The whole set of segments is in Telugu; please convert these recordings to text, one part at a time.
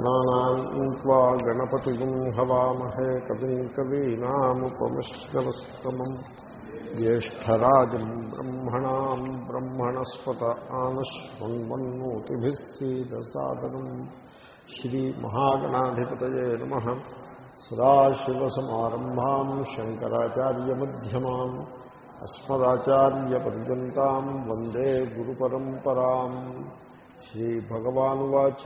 गणानान्त्वा गणपतिगुं हवामहे कविम् कवीनामुपमश्रवस्तमम् ज्येष्ठराजम् ब्रह्मणाम् ब्रह्मणस्पत आनश्वन्वन्नोतिभिः सीदसादनम् श्रीमहागणाधिपतये नमः सदाशिवसमारम्भाम् शङ्कराचार्यमध्यमाम् अस्मदाचार्यपर्यन्ताम् वन्दे गुरुपरम्पराम् श्रीभगवानुवाच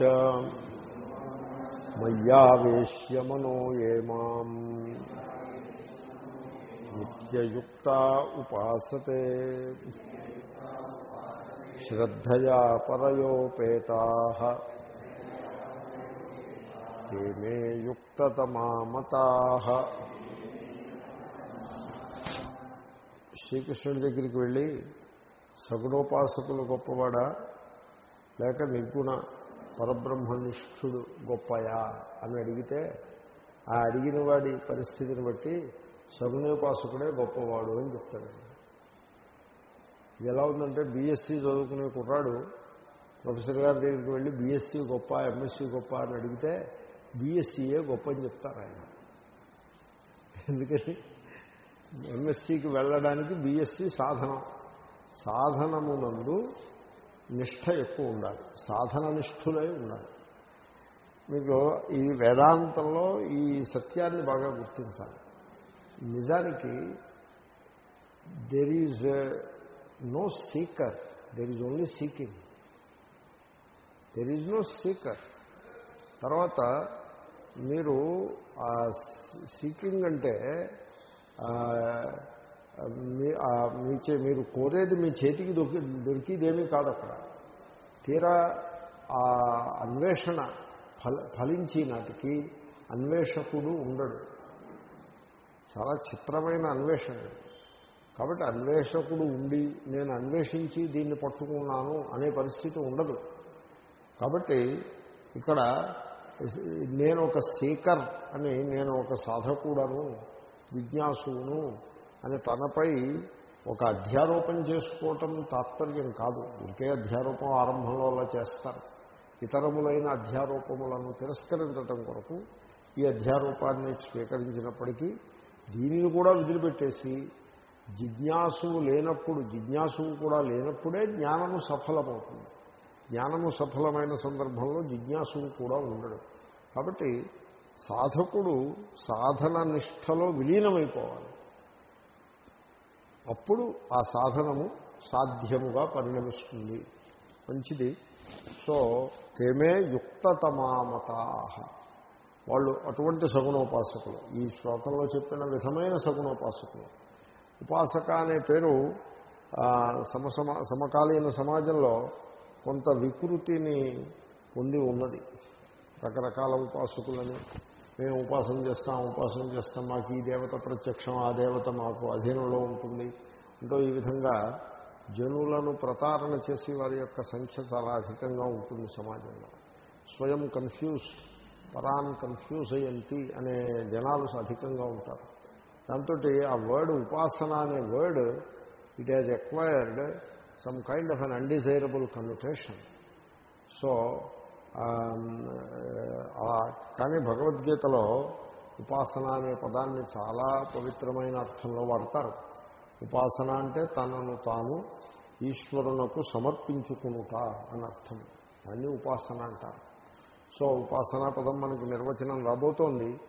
మయ్యావేశ్యమనో ఏ మాం. నిత్యయుక్త ఉపాసతే. శ్రద్ధయా పరయోపేతా. తే మే యుక్తతమామతా. శ్రీకృష్ణుడి దగ్గరికి వెళ్ళి సగుణోపాసకులు గొప్పవాడా? లేక నిర్గుణ పరబ్రహ్మనిష్ఠుడు గొప్పయా అని అడిగితే ఆ అడిగిన వాడి పరిస్థితిని బట్టి సగుణోపాసకుడే గొప్పవాడు అని చెప్తాడు. ఇది ఎలా ఉందంటే బీఎస్సీ చదువుకునే కుర్రాడు ప్రొఫెసర్ గారి దగ్గరికి వెళ్ళి బీఎస్సీ గొప్ప ఎంఎస్సీ గొప్ప అని అడిగితే బీఎస్సీయే గొప్ప అని చెప్తారు ఆయన. ఎందుకని? ఎంఎస్సీకి వెళ్ళడానికి బీఎస్సీ సాధనం. సాధనమునందు నిష్ట ఎక్కువ ఉండాలి. సాధన నిష్ఠులై ఉండాలి. మీకు ఈ వేదాంతంలో ఈ సత్యాన్ని బాగా గుర్తించాలి. నిజానికి there is no seeker there is only seeking there is no seeker తర్వాత మీరు సీకింగ్ అంటే మీ చే మీరు కోరేది మీ చేతికి దొరికి దొరికిదేమీ కాదు అక్కడ. తీరా ఆ అన్వేషణ ఫల ఫలించి నాటికి అన్వేషకుడు ఉండడు. చాలా చిత్రమైన అన్వేషణ. కాబట్టి అన్వేషకుడు ఉండి నేను అన్వేషించి దీన్ని పట్టుకున్నాను అనే పరిస్థితి ఉండదు. కాబట్టి ఇక్కడ నేను ఒక సీకర్ అని నేను ఒక సాధకుడను జిజ్ఞాసును అని తనపై ఒక అధ్యారోపణ చేసుకోవటం తాత్పర్యం కాదు. ఇంకే అధ్యారోపం ఆరంభంలో అలా చేస్తారు. ఇతరములైన అధ్యారోపములను తిరస్కరించటం కొరకు ఈ అధ్యారూపాన్ని స్వీకరించినప్పటికీ దీనిని కూడా వదిలిపెట్టేసి జిజ్ఞాసువు లేనప్పుడు జిజ్ఞాసువు కూడా లేనప్పుడే జ్ఞానము సఫలమవుతుంది. జ్ఞానము సఫలమైన సందర్భంలో జిజ్ఞాసువు కూడా ఉండడు. కాబట్టి సాధకుడు సాధన నిష్టలో విలీనమైపోవాలి. అప్పుడు ఆ సాధనము సాధ్యముగా పరిణమిస్తుంది. మంచిది. సో తేమే యుక్తతమామతా. వాళ్ళు అటువంటి సగుణోపాసకులు. ఈ శ్లోకంలో చెప్పిన విధమైన సగుణోపాసకులు. ఉపాసక అనే పేరు సమసమ సమకాలీన సమాజంలో కొంత వికృతిని పొంది ఉన్నది. రకరకాల ఉపాసకులని మేము ఉపాసన చేస్తాం ఉపాసన చేస్తాం మాకు ఈ దేవత ప్రత్యక్షం ఆ దేవత మాకు అధీనంలో ఉంటుంది. అంటూ ఈ విధంగా జనులను ప్రతారణ చేసి వారి యొక్క సంఖ్య చాలా అధికంగా ఉంటుంది సమాజంలో. స్వయం కన్ఫ్యూజ్ పరాన్ కన్ఫ్యూజ్ అయ్యంతి అనే జనాలు అధికంగా ఉంటారు. దాంతో ఆ వర్డ్ ఉపాసన అనే word it has acquired some kind of un undesirable connotation so కానీ భగవద్గీతలో ఉపాసన అనే పదాన్ని చాలా పవిత్రమైన అర్థంలో వాడతారు. ఉపాసన అంటే తనను తాను ఈశ్వరునకు సమర్పించుకునుట అని అర్థం. దాన్ని ఉపాసన అంటారు. సో ఉపాసనా పదం మనకి నిర్వచనం రాబోతోంది.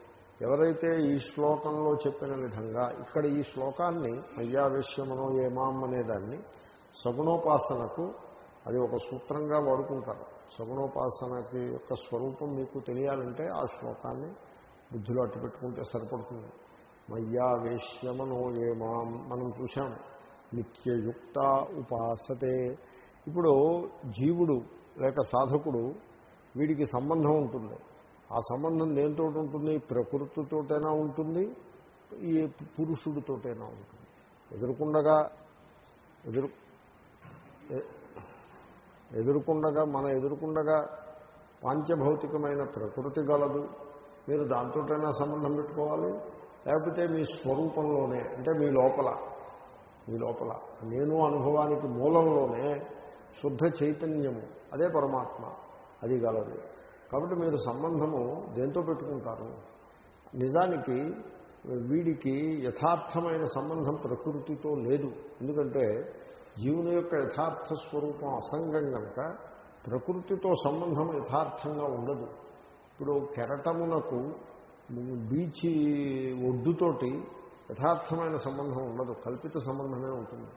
ఎవరైతే ఈ శ్లోకంలో చెప్పిన విధంగా ఇక్కడ ఈ శ్లోకాన్ని అయ్యావేశ్యమనో ఏమాం అనేదాన్ని సగుణోపాసనకు అది ఒక సూత్రంగా వాడుకుంటారు. సగుణోపాసనకి యొక్క స్వరూపం మీకు తెలియాలంటే ఆ శ్లోకాన్ని బుద్ధిలో అట్టు పెట్టుకుంటే సరిపడుతుంది. మయ్యా వేష్యమనో ఏమాం మనం చూసాం నిత్యయుక్త ఉపాసతే. ఇప్పుడు జీవుడు లేక సాధకుడు వీడికి సంబంధం ఉంటుంది. ఆ సంబంధం దేంతో ఉంటుంది? ప్రకృతితోటైనా ఉంటుంది. ఈ పురుషుడితోటైనా ఉంటుంది. ఎదుర్కొండగా ఎదురు ఎదుర్కొండగా మన ఎదుర్కొండగా పాంచభౌతికమైన ప్రకృతి గలదు. మీరు దాంతోటైనా సంబంధం పెట్టుకోవాలి. లేకపోతే మీ స్వరూపంలోనే అంటే మీ లోపల మీ లోపల నేను అనుభవానికి మూలంలోనే శుద్ధ చైతన్యము అదే పరమాత్మ అది గలదు. కాబట్టి మీరు సంబంధము దేంతో పెట్టుకుంటారు? నిజానికి వీడికి యథార్థమైన సంబంధం ప్రకృతితో లేదు. ఎందుకంటే జీవుని యొక్క యథార్థ స్వరూపం అసంగం కనుక ప్రకృతితో సంబంధం యథార్థంగా ఉండదు. ఇప్పుడు కెరటమునకు బీచి ఒడ్డుతోటి యథార్థమైన సంబంధం ఉండదు కల్పిత సంబంధమే ఉంటుంది.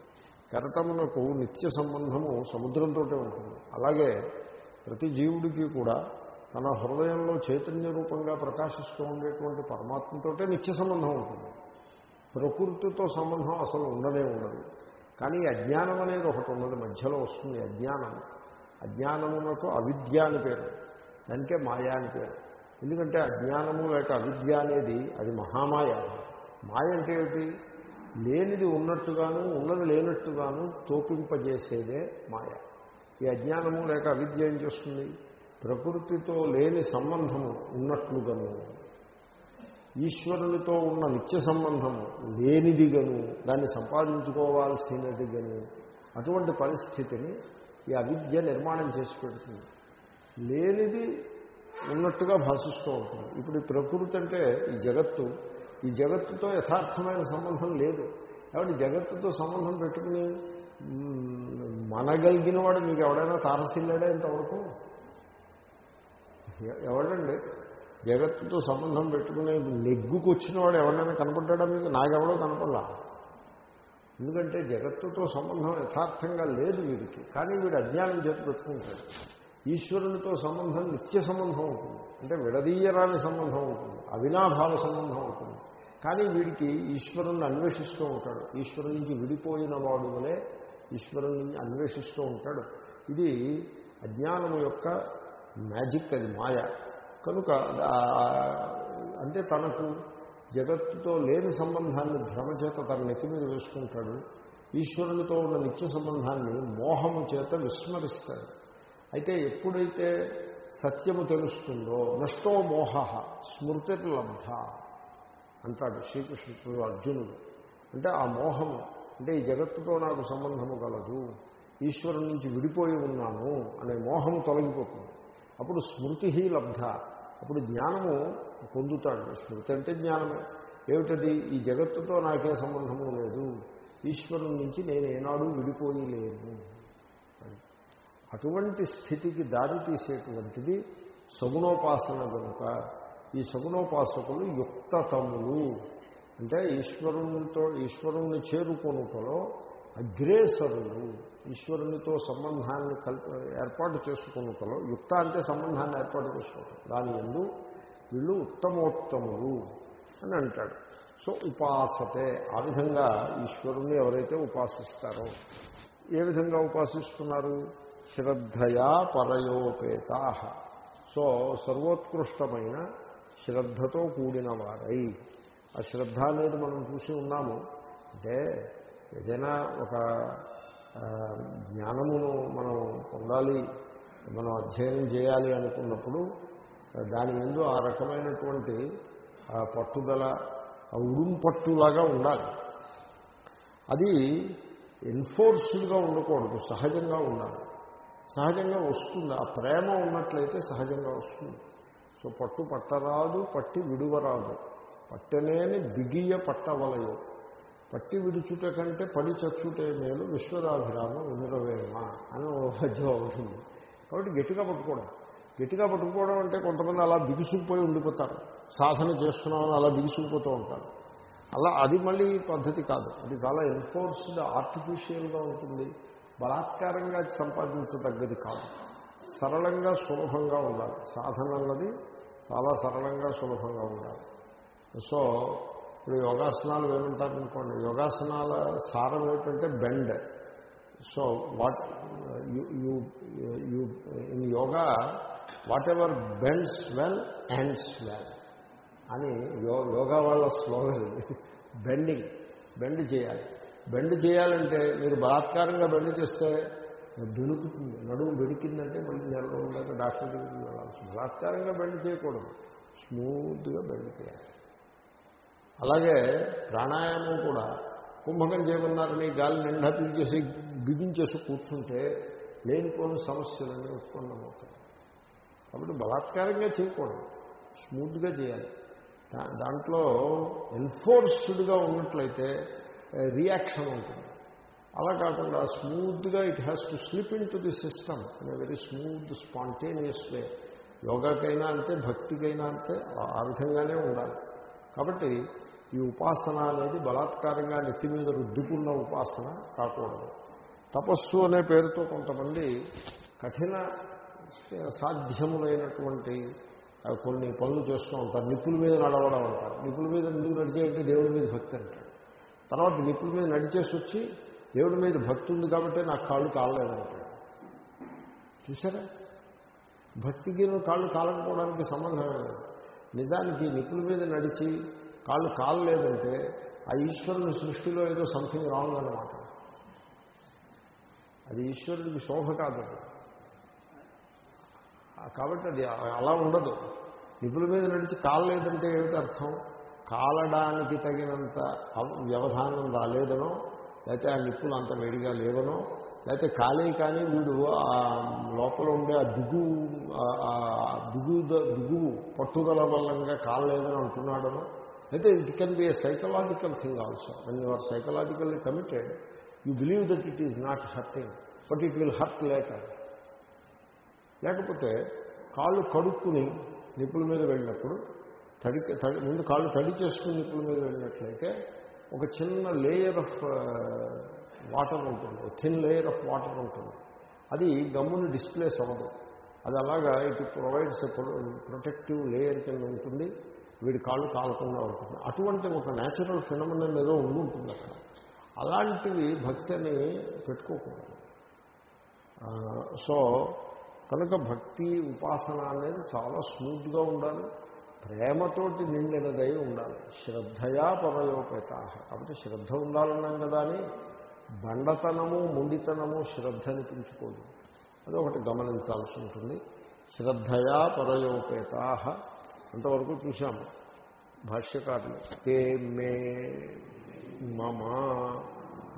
కెరటమునకు నిత్య సంబంధము సముద్రంతో ఉంటుంది. అలాగే ప్రతి జీవుడికి కూడా తన హృదయంలో చైతన్య రూపంగా ప్రకాశిస్తూ ఉండేటువంటి పరమాత్మతోటే నిత్య సంబంధం ఉంటుంది. ప్రకృతితో సంబంధం అసలు ఉండనే ఉండదు. కానీ అజ్ఞానం అనేది ఒకటి ఉన్నది మధ్యలో వస్తుంది అజ్ఞానం. అజ్ఞానమునకు అవిద్య అని పేరు. దానికే మాయా అని పేరు. ఎందుకంటే అజ్ఞానము లేక అవిద్య అనేది అది మహామాయ. మాయ అంటే ఏమిటి? లేనిది ఉన్నట్టుగాను ఉన్నది లేనట్టుగాను తోపింపజేసేదే మాయ. ఈ అజ్ఞానము లేక అవిద్య ఏం చేస్తుంది? ప్రకృతితో లేని సంబంధము ఉన్నట్లుగాను ఈశ్వరునితో ఉన్న నిత్య సంబంధము లేనిదిగను దాన్ని సంపాదించుకోవాల్సినదిగను అటువంటి పరిస్థితిని ఈ అవిద్య నిర్మాణం చేసి పెడుతుంది. లేనిది ఉన్నట్టుగా భాషిస్తూ ఉంటుంది. ఇప్పుడు ఈ ప్రకృతి అంటే ఈ జగత్తు. ఈ జగత్తుతో యథార్థమైన సంబంధం లేదు. కాబట్టి జగత్తుతో సంబంధం పెట్టుకుని మనగలిగిన వాడు మీకు ఎవడైనా తారసిల్లాడే ఇంతవరకు? ఎవడండి? జగత్తుతో సంబంధం పెట్టుకునే నెగ్గుకు వచ్చిన వాడు ఎవరినైనా కనపడ్డా మీకు? నాకెవడో కనపడలా. ఎందుకంటే జగత్తుతో సంబంధం యథార్థంగా లేదు వీడికి. కానీ వీడు అజ్ఞానం చేతి పెట్టుకుంటాడు ఈశ్వరునితో సంబంధం నిత్య సంబంధం ఉంటుంది. అంటే విడదీయరాని సంబంధం ఉంటుంది. అవినాభావ సంబంధం ఉంటుంది. కానీ వీడికి ఈశ్వరుణ్ణి అన్వేషిస్తూ ఉంటాడు. ఈశ్వరు నుంచి విడిపోయిన వాడు వలే ఈశ్వరుని అన్వేషిస్తూ ఉంటాడు. ఇది అజ్ఞానం యొక్క మ్యాజిక్ అది మాయ. కనుక అంటే తనకు జగత్తుతో లేని సంబంధాన్ని భ్రమచేత తన నెత్తి మీద వేసుకుంటాడు. ఈశ్వరునితో ఉన్న నిత్య సంబంధాన్ని మోహము చేత విస్మరిస్తాడు. అయితే ఎప్పుడైతే సత్యము తెలుస్తుందో నష్టో మోహ స్మృతిర్లబ్ధ అంటాడు శ్రీకృష్ణుడు అర్జునుడు. అంటే ఆ మోహము అంటే ఈ జగత్తుతో నాకు సంబంధము కలదు ఈశ్వరు నుంచి విడిపోయి ఉన్నాను అనే మోహము తొలగిపోతుంది. అప్పుడు స్మృతి లబ్ధ అప్పుడు జ్ఞానము పొందుతాడు. స్మృతి అంటే జ్ఞానమే. ఏమిటది? ఈ జగత్తుతో నాకే సంబంధము లేదు. ఈశ్వరుని నుంచి నేను ఏనాడు విడిపోయి లేను. అటువంటి స్థితికి దారి తీసేటువంటిది సగుణోపాసన కనుక ఈ సగుణోపాసకులు యుక్తతములు. అంటే ఈశ్వరునితో ఈశ్వరుణ్ణి చేరుకొనుటలో అగ్రేసరులు. ఈశ్వరునితో సంబంధాన్ని కల్ప ఏర్పాటు చేసుకున్నటలో యుక్త అంటే సంబంధాన్ని ఏర్పాటు చేసుకోవటం. దాని ఎందు వీళ్ళు ఉత్తమోత్తములు అని అంటాడు. సో ఉపాసతే. ఆ విధంగా ఈశ్వరుణ్ణి ఎవరైతే ఉపాసిస్తారో ఏ విధంగా ఉపాసిస్తున్నారు? శ్రద్ధయా పరయోపేత. సో సర్వోత్కృష్టమైన శ్రద్ధతో కూడిన వారై ఆ శ్రద్ధ అనేది మనం చూసి ఉన్నాము. అంటే ఏదైనా ఒక జ్ఞానమును మనం పొందాలి మనం అధ్యయనం చేయాలి అనుకున్నప్పుడు దాని ముందు ఆ రకమైనటువంటి పట్టుదల ఉడుం పట్టులాగా ఉండాలి. అది ఎన్ఫోర్స్డ్గా ఉండకూడదు సహజంగా ఉండాలి. సహజంగా వస్తుంది ఆ ప్రేమ ఉన్నట్లయితే సహజంగా వస్తుంది. సో పట్టు పట్టరాదు పట్టి విడువరాదు. పట్టలేని బిగియ పట్టవలయం. పట్టి విడుచుట కంటే పడి చచ్చుటే మేలు విశ్వరాభిరామ వినురవేమ అని ఓ మధ్య అవుతుంది. కాబట్టి గట్టిగా పట్టుకోవడం. గట్టిగా పట్టుకోవడం అంటే కొంతమంది అలా బిగుసుకుపోయి ఉండిపోతారు. సాధన చేస్తున్నామని అలా బిగుసుకుపోతూ ఉంటారు. అలా అది మళ్ళీ పద్ధతి కాదు. అది చాలా ఎన్ఫోర్స్డ్ ఆర్టిఫిషియల్గా ఉంటుంది. బలాత్కారంగా సంపాదించదగ్గది కాదు. సరళంగా సులభంగా ఉండాలి. సాధన అన్నది చాలా సరళంగా సులభంగా ఉండాలి. సో ఇప్పుడు యోగాసనాలు ఏమంటారనుకోండి యోగాసనాల సారం ఏమిటంటే bend. So what you you in yoga whatever bends well ends well. అని యోగా వాళ్ళ స్లోగన్. బెండింగ్ బెండ్ చేయాలి. బెండ్ చేయాలంటే మీరు బలాత్కారంగా బెండ్ చేస్తే బెణుకుతుంది నడుము బెడికిందంటే మళ్ళీ నెల రోజులు డాక్టర్ దగ్గరికి వెళ్ళాల్సి బలాత్కారంగా బెండ్ చేయకూడదు. స్మూత్గా బెండ్ చేయాలి. అలాగే ప్రాణాయామం కూడా. కుంభకం చేయమన్నారని గాలి నిండా పీల్చేసి బిగించేసి కూర్చుంటే లేనిపోని సమస్యలన్నీ ఉత్పన్నమవుతాయి. కాబట్టి బలాత్కారంగా చేయకూడదు. స్మూత్గా చేయాలి. దాంట్లో ఎన్ఫోర్స్డ్గా ఉన్నట్లయితే రియాక్షన్ ఉంటుంది. అలా కాకుండా స్మూత్గా it has to slip in to the system in very smooth spontaneous way. యోగాకైనా అంతే భక్తికైనా అంతే ఆ విధంగానే ఉండాలి. కాబట్టి ఈ ఉపాసన అనేది బలాత్కారంగా నెత్తి మీద రుద్దుకున్న ఉపాసన కాకూడదు. తపస్సు అనే పేరుతో కొంతమంది కఠిన సాధ్యములైనటువంటి కొన్ని పనులు చేస్తూ ఉంటారు. నిప్పుల మీద నడవడం అంటారు. నిప్పుల మీద ఎందుకు నడిచేయంటే దేవుడి మీద భక్తి అంటాడు తర్వాత నిప్పుల మీద నడిచేసి వచ్చి దేవుడి మీద భక్తి ఉంది కాబట్టి నాకు కాళ్ళు కాలలేదంటాడు చూసారా భక్తికి కాళ్ళు కాలకపోవడానికి సంబంధం లేదు. నిజానికి నిప్పుల మీద నడిచి కాళ్ళు కాలలేదంటే ఆ ఈశ్వరుని సృష్టిలో ఏదో సంథింగ్ రాంగ్ అనమాట అది ఈశ్వరుడికి శోభ కాదు కాబట్టి అది అలా ఉండదు. నిపుల మీద నడిచి కాలలేదంటే ఏమిటి అర్థం? కాలడానికి తగినంత వ్యవధానం రాలేదనో లేకపోతే ఆ నిప్పులు అంత వేడిగా లేవనో లేకపోతే కాలే కానీ వీడు ఆ లోపల ఉండే ఆ దిగు దిగు దిగువు పట్టుదల వల్లంగా కాలలేదని అంటున్నాడనో అయితే it can be a psychological thing also when you are psychologically committed you believe that it is not hurting but it will hurt later లేకపోతే కాళ్ళు కడుక్కుని నిప్పుల మీద వెళ్ళినప్పుడు తడి తడి ముందు కాళ్ళు తడి చేసుకుని నిప్పుల మీద వెళ్ళినట్లయితే ఒక చిన్న లేయర్ ఆఫ్ వాటర్ ఉంటుంది. థిన్ లేయర్ ఆఫ్ వాటర్ ఉంటుంది. అది గమ్ముని డిస్ప్లేస్ అవ్వదు. అది అలాగా ఇట్ ప్రొవైడ్స్ ప్రొటెక్టివ్ లేయర్ కింద ఉంటుంది. వీడి కాళ్ళు కాలకుండా ఉంటుంది. అటువంటి ఒక న్యాచురల్ ఫినమనం ఏదో ఉండి ఉంటుంది అక్కడ. అలాంటివి భక్తిని పెట్టుకోకూడదు. సో కనుక భక్తి ఉపాసన అనేది చాలా స్మూత్గా ఉండాలి. ప్రేమతోటి నిండినదై ఉండాలి. శ్రద్ధయా పరయోపేత కాబట్టి శ్రద్ధ ఉండాలన్నాం కదా అని బండతనము ముండితనము శ్రద్ధని అనిపించుకోదు. అది ఒకటి గమనించాల్సి ఉంటుంది. శ్రద్ధయా పరయోపేత అంతవరకు చూశాము. భాష్యకారులు తే మే మమ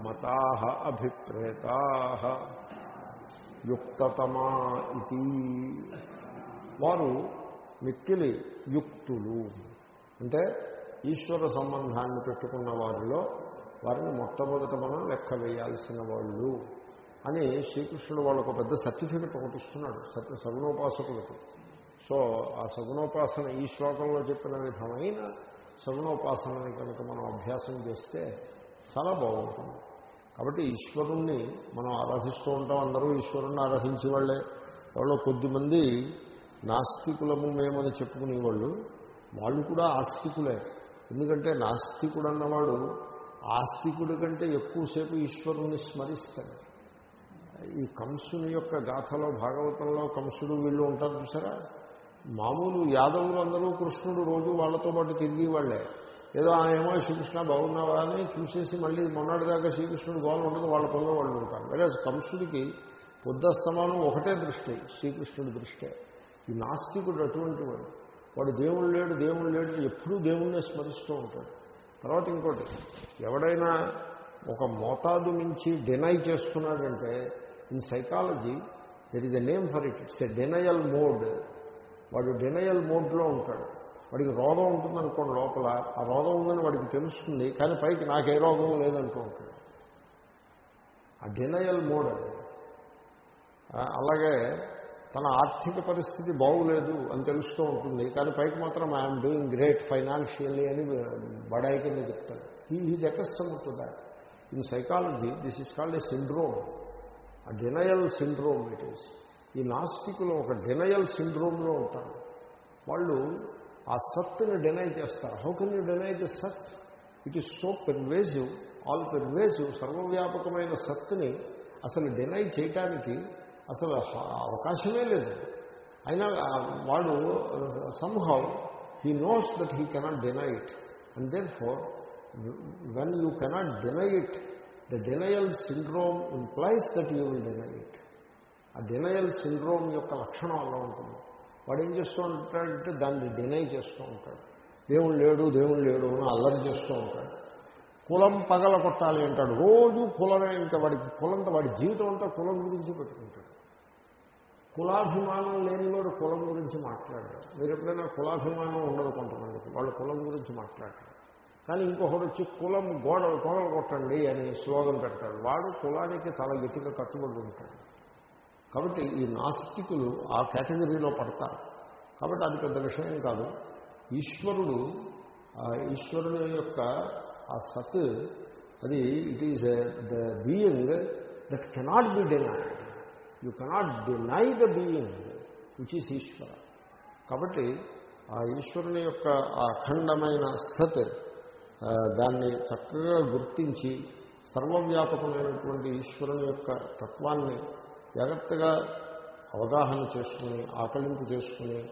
మతా అభిప్రేతా యుక్తతమా ఇది వారు మిక్కిలి యుక్తులు. అంటే ఈశ్వర సంబంధాన్ని పెట్టుకున్న వారిలో వారిని మొట్టమొదట మనం లెక్క వేయాల్సిన వాళ్ళు అని శ్రీకృష్ణుడు వాళ్ళకు ఒక పెద్ద సర్టిఫికెట్ ఒకటి ఇస్తున్నాడు సత్య సో ఆ సగుణోపాసన ఈ శ్లోకంలో చెప్పిన విధమైన సగుణోపాసనని కనుక మనం అభ్యాసం చేస్తే చాలా బాగుంటుంది. కాబట్టి ఈశ్వరుణ్ణి మనం ఆరాధిస్తూ ఉంటాం. అందరూ ఈశ్వరుణ్ణి ఆరాధించే వాళ్ళే ఎవరో కొద్దిమంది నాస్తికులము మేమని చెప్పుకునేవాళ్ళు. వాళ్ళు కూడా ఆస్తికులే. ఎందుకంటే నాస్తికుడు అన్నవాడు ఆస్తికుడి కంటే ఎక్కువసేపు ఈశ్వరుణ్ణి స్మరిస్తాడు. ఈ కంసుని యొక్క గాథలో భాగవతంలో కంసుడు వీళ్ళు ఉంటారు చూసారా? మామూలు యాదవులు అందరూ కృష్ణుడు రోజు వాళ్ళతో పాటు తిరిగి వాళ్ళే ఏదో ఆ ఏమో శ్రీకృష్ణ బాగున్నావా అని చూసేసి మళ్ళీ మొన్నటిదాకా శ్రీకృష్ణుడు గోలం ఉండదు వాళ్ళ పనిలో వాళ్ళు ఉంటారు. వేరే కంసుడికి బుద్ధస్తమానం ఒకటే దృష్టి శ్రీకృష్ణుడి దృష్టే. ఈ నాస్తికుడు అటువంటి వాడు. వాడు దేవుడు లేడు దేవుడు లేడు ఎప్పుడూ దేవుణ్ణే స్మరిస్తూ ఉంటాడు. తర్వాత ఇంకోటి ఎవడైనా ఒక మోతాదు నుంచి డినై చేస్తున్నాడంటే in psychology there is a name for it it's a denial mode వాడు డినయల్ మోడ్లో ఉంటాడు. వాడికి రోగం ఉంటుందనుకోండి లోపల. ఆ రోగం ఉందని వాడికి తెలుస్తుంది కానీ పైకి నాకే రోగం లేదంటూ ఉంటాడు. ఆ డినయల్ మోడ్ అది. అలాగే తన ఆర్థిక పరిస్థితి బాగులేదు అని తెలుస్తూ ఉంటుంది కానీ పైకి మాత్రం ఐఎమ్ డూయింగ్ గ్రేట్ ఫైనాన్షియల్లీ అని బడాయి కింద చెప్తాడు. He is accustom to that in psychology this is called a syndrome a denial syndrome it is ఈ నాస్తికులు ఒక డినయల్ సిండ్రోమ్లో ఉంటారు. వాళ్ళు ఆ సత్తుని డినై చేస్తారు. How can you deny the సత్? It is so pervasive all pervasive సర్వవ్యాపకమైన సత్తుని అసలు డినై చేయటానికి అసలు అవకాశమే లేదు. అయినా వాడు somehow he knows that he cannot deny it and then for when you cannot deny it the denial syndrome implies that you will deny it ఆ డినయల్ సిండ్రోమ్ యొక్క లక్షణం అలా ఉంటుంది. వాడు ఏం చేస్తూ ఉంటాడంటే దాన్ని డినై చేస్తూ ఉంటాడు. దేవుడు లేడు దేవుడు లేడు అని అల్లరి చేస్తూ ఉంటాడు. కులం పగల కొట్టాలి అంటాడు. రోజు కులమే ఇంకా వాడికి కులంతో వాడి జీవితం అంతా కులం గురించి పెట్టుకుంటాడు. కులాభిమానం లేని వాడు కులం గురించి మాట్లాడారు మీరు ఎప్పుడైనా కులాభిమానం ఉండదు కొంతమందికి వాళ్ళు కులం గురించి మాట్లాడతారు కానీ ఇంకొకడు వచ్చి కులం గోడ గోడలు కొట్టండి అని స్లోగన్ పెడతాడు. వాడు కులానికి చాలా గట్టిగా కట్టుబడి ఉంటాడు. కాబట్టి ఈ నాస్తికులు ఆ కేటగిరీలో పడతారు. కాబట్టి అది పెద్ద విషయం కాదు. ఈశ్వరుడు ఈశ్వరుని యొక్క ఆ సత్ అది it is the being that cannot be denied you cannot deny the being which is Ishwara కాబట్టి ఆ ఈశ్వరుని యొక్క ఆ అఖండమైన సత్ దాన్ని చక్కగా గుర్తించి సర్వవ్యాపకమైనటువంటి ఈశ్వరుని యొక్క తత్వాన్ని జాగ్రత్తగా అవగాహన చేసుకుని ఆకలింపు చేసుకుని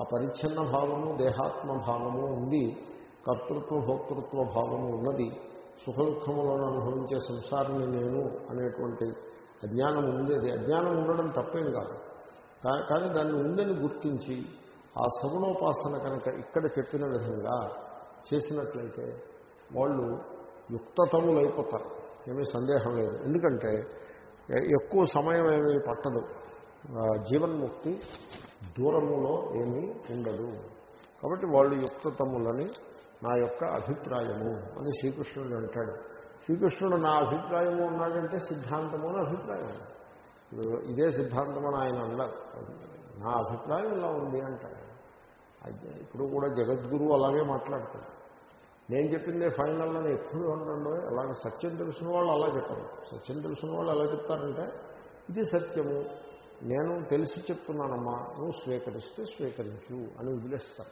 ఆ పరిచ్ఛిన్న భావము దేహాత్మ భావము ఉంది కర్తృత్వ భోక్తృత్వ భావము ఉన్నది సుఖ దుఃఖములను అనుభవించే సంసారిని నేను అనేటువంటి అజ్ఞానం ఉండేది అజ్ఞానం ఉండడం తప్పేం కాదు. కానీ దాన్ని ఉందని గుర్తించి ఆ సగుణోపాసన కనుక ఇక్కడ చెప్పిన విధంగా చేసినట్లయితే వాళ్ళు యుక్తతములైపోతారు. ఏమీ సందేహం లేదు. ఎందుకంటే ఎక్కువ సమయం ఏమీ పట్టదు. జీవన్ముక్తి దూరములో ఏమీ ఉండదు. కాబట్టి వాళ్ళు యుక్తతములని నా యొక్క అభిప్రాయము అని శ్రీకృష్ణుడు అంటాడు. శ్రీకృష్ణుడు నా అభిప్రాయము ఉన్నాడంటే సిద్ధాంతము అని అభిప్రాయం. ఇప్పుడు ఇదే సిద్ధాంతం అని ఆయన అన్నారు. నా అభిప్రాయం ఇలా ఉంది అంటాడు. ఇప్పుడు కూడా జగద్గురు అలాగే మాట్లాడతాడు. నేను చెప్పిందే ఫైనల్ అని ఎప్పుడు ఉండండి అలాగే సత్యం తెలిసిన వాళ్ళు అలా చెప్పరు. సత్యం తెలిసిన వాళ్ళు ఎలా చెప్తారంటే ఇది సత్యము. నేను తెలిసి చెప్తున్నానమ్మా. నువ్వు స్వీకరిస్తే స్వీకరించు అని వదిలేస్తాను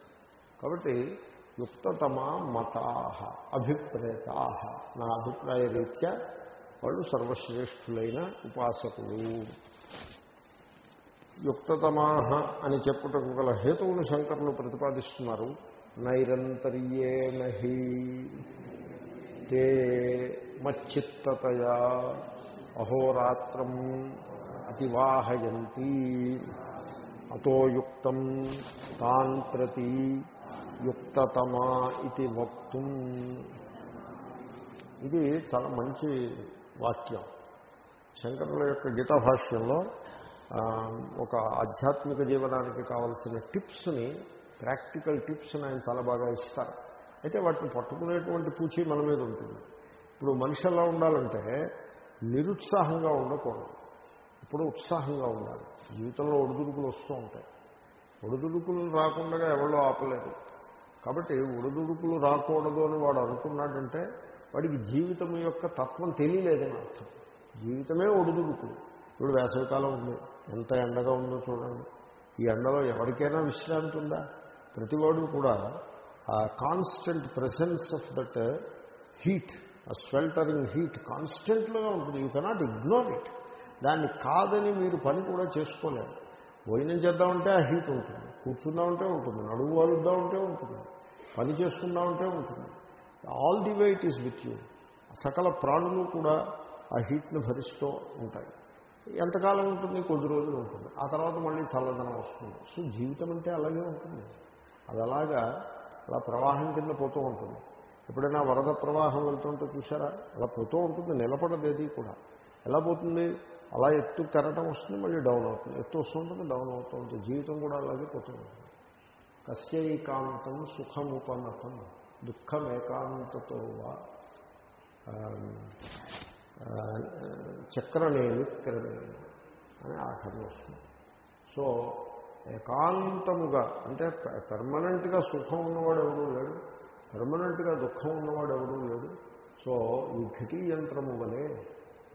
కాబట్టి యుక్తతమా మతాహ అభిప్రేతాహ. నా అభిప్రాయ రీత్యా వాళ్ళు సర్వశ్రేష్ఠులైన ఉపాసకులు. యుక్తతమాహ అని చెప్పుటకు గల హేతువును శంకరులు ప్రతిపాదిస్తున్నారు. నైరంతర్యేణ హి తే మచ్చిత్తతయా అహోరాత్రం అతివాహయంతి అతో యుక్తం తాన్ ప్రతి యుక్తతమా ఇది వక్తుం. ఇది చాలా మంచి వాక్యం. శంకరుల యొక్క గీతా భాష్యంలో ఒక ఆధ్యాత్మిక జీవనానికి కావలసిన టిప్స్ని ప్రాక్టికల్ టిప్స్ని ఆయన చాలా బాగా ఇస్తారు. అయితే వాటిని పట్టుకునేటువంటి పూచి మన మీద ఉంటుంది. ఇప్పుడు మనిషి ఎలా ఉండాలంటే నిరుత్సాహంగా ఉండకూడదు. ఇప్పుడు ఉత్సాహంగా ఉండాలి. జీవితంలో ఒడిదుడుకులు వస్తూ ఉంటాయి. ఒడిదుడుకులు రాకుండా ఎవరో ఆపలేదు కాబట్టి ఒడిదుడుకులు రాకూడదు అని వాడు అనుకున్నాడంటే వాడికి జీవితం యొక్క తత్వం తెలియలేదని అర్థం. జీవితమే ఒడిదుడుకులు. ఇప్పుడు వేసవికాలం ఉంది. ఎంత ఎండగా ఉందో చూడండి. ఈ ఎండలో ఎవరికైనా విశ్రాంతి ఉందా? ప్రతివాడు కూడా ఆ constant presence of that heat ఆ స్వెల్టరింగ్ హీట్ కాన్స్టెంట్లుగా ఉంటుంది. యూ కెనాట్ ఇగ్నోర్ ఇట్ దాన్ని కాదని మీరు పని కూడా చేసుకోలేరు. భోజనం చేద్దామంటే ఆ హీట్ ఉంటుంది. కూర్చుందామంటే ఉంటుంది. నడువు వాలుద్దామంటే ఉంటుంది. పని చేసుకుందామంటే ఉంటుంది. All the way it is with you సకల ప్రాణులు కూడా ఆ హీట్ని భరిస్తూ ఉంటాయి. ఎంతకాలం ఉంటుంది? కొద్ది రోజులు ఉంటుంది. ఆ తర్వాత మళ్ళీ చల్లదనం వస్తుంది. సో జీవితం అంటే అలాగే ఉంటుంది. అది అలాగా అలా ప్రవాహం కింద పోతూ ఉంటుంది. ఎప్పుడైనా వరద ప్రవాహం వెళ్తుంటే చూసారా అలా పోతూ ఉంటుంది నిలబడదు ఏది కూడా. ఎలా పోతుంది? అలా ఎత్తు కెరటం వస్తుంది మళ్ళీ డౌన్ అవుతుంది. ఎత్తు వస్తుంటుంది డౌన్ అవుతూ ఉంటుంది. జీవితం కూడా అలాగే పోతూ ఉంటుంది. కస్యైకాంతం సుఖముపన్నతం దుఃఖం ఏకాంతతో చక్రనేమి క్రమేమి అని ఆఖరి వస్తుంది. సో ఏకాంతముగా అంటే పెర్మనెంట్గా సుఖం ఉన్నవాడు ఎవడూ లేడు పెర్మనెంట్గా దుఃఖం ఉన్నవాడు ఎవడూ లేడు. సో ఈ ఘటీ యంత్రము వలె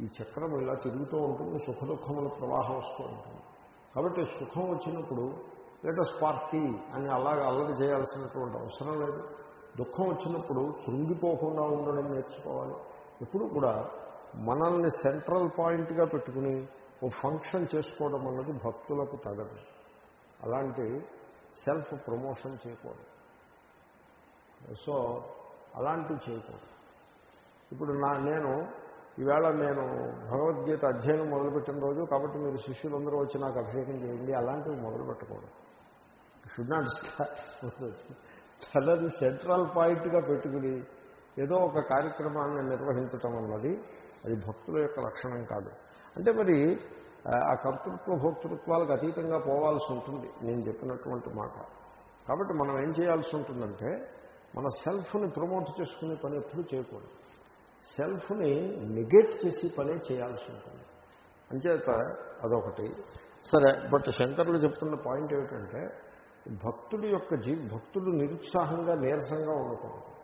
ఈ చక్రం ఇలా తిరుగుతూ ఉంటుంది సుఖ దుఃఖముల ప్రవాహం వస్తూ ఉంటుంది. కాబట్టి సుఖం వచ్చినప్పుడు లేటెస్ట్ పార్టీ అని అలాగ అల్లరి చేయాల్సినటువంటి అవసరం లేదు. దుఃఖం వచ్చినప్పుడు కృంగిపోకుండా ఉండడం నేర్చుకోవాలి. ఎప్పుడు కూడా మనల్ని సెంట్రల్ పాయింట్గా పెట్టుకుని ఓ ఫంక్షన్ చేసుకోవడం అన్నది భక్తులకు తగదు. అలాంటి సెల్ఫ్ ప్రమోషన్ చేయకూడదు. సో అలాంటివి చేయకూడదు. ఇప్పుడు నా నేను ఈవేళ నేను భగవద్గీత అధ్యయనం మొదలుపెట్టిన రోజు కాబట్టి మీరు శిష్యులందరూ వచ్చి నాకు అభిషేకం చేయండి అలాంటివి మొదలు పెట్టకూడదు షుడ్ నాట్ స్టార్ట్ తనది సెంట్రల్ పాయింట్గా పెట్టుకుని ఏదో ఒక కార్యక్రమాన్ని నిర్వహించటం అన్నది అది భక్తుల యొక్క లక్షణం కాదు. అంటే మరి ఆ కర్తృత్వ భోక్తృత్వాలకు అతీతంగా పోవాల్సి ఉంటుంది. నేను చెప్పినటువంటి మాట. కాబట్టి మనం ఏం చేయాల్సి ఉంటుందంటే మన సెల్ఫ్ని ప్రమోట్ చేసుకునే పని ఎప్పుడు చేయకూడదు. సెల్ఫ్ని నెగెట్ చేసి పనే చేయాల్సి ఉంటుంది. అంచేత అదొకటి. సరే బట్ శంకర్లు చెప్తున్న పాయింట్ ఏమిటంటే భక్తుడు యొక్క జీ భక్తుడు నిరుత్సాహంగా నీరసంగా ఉండకూడదు.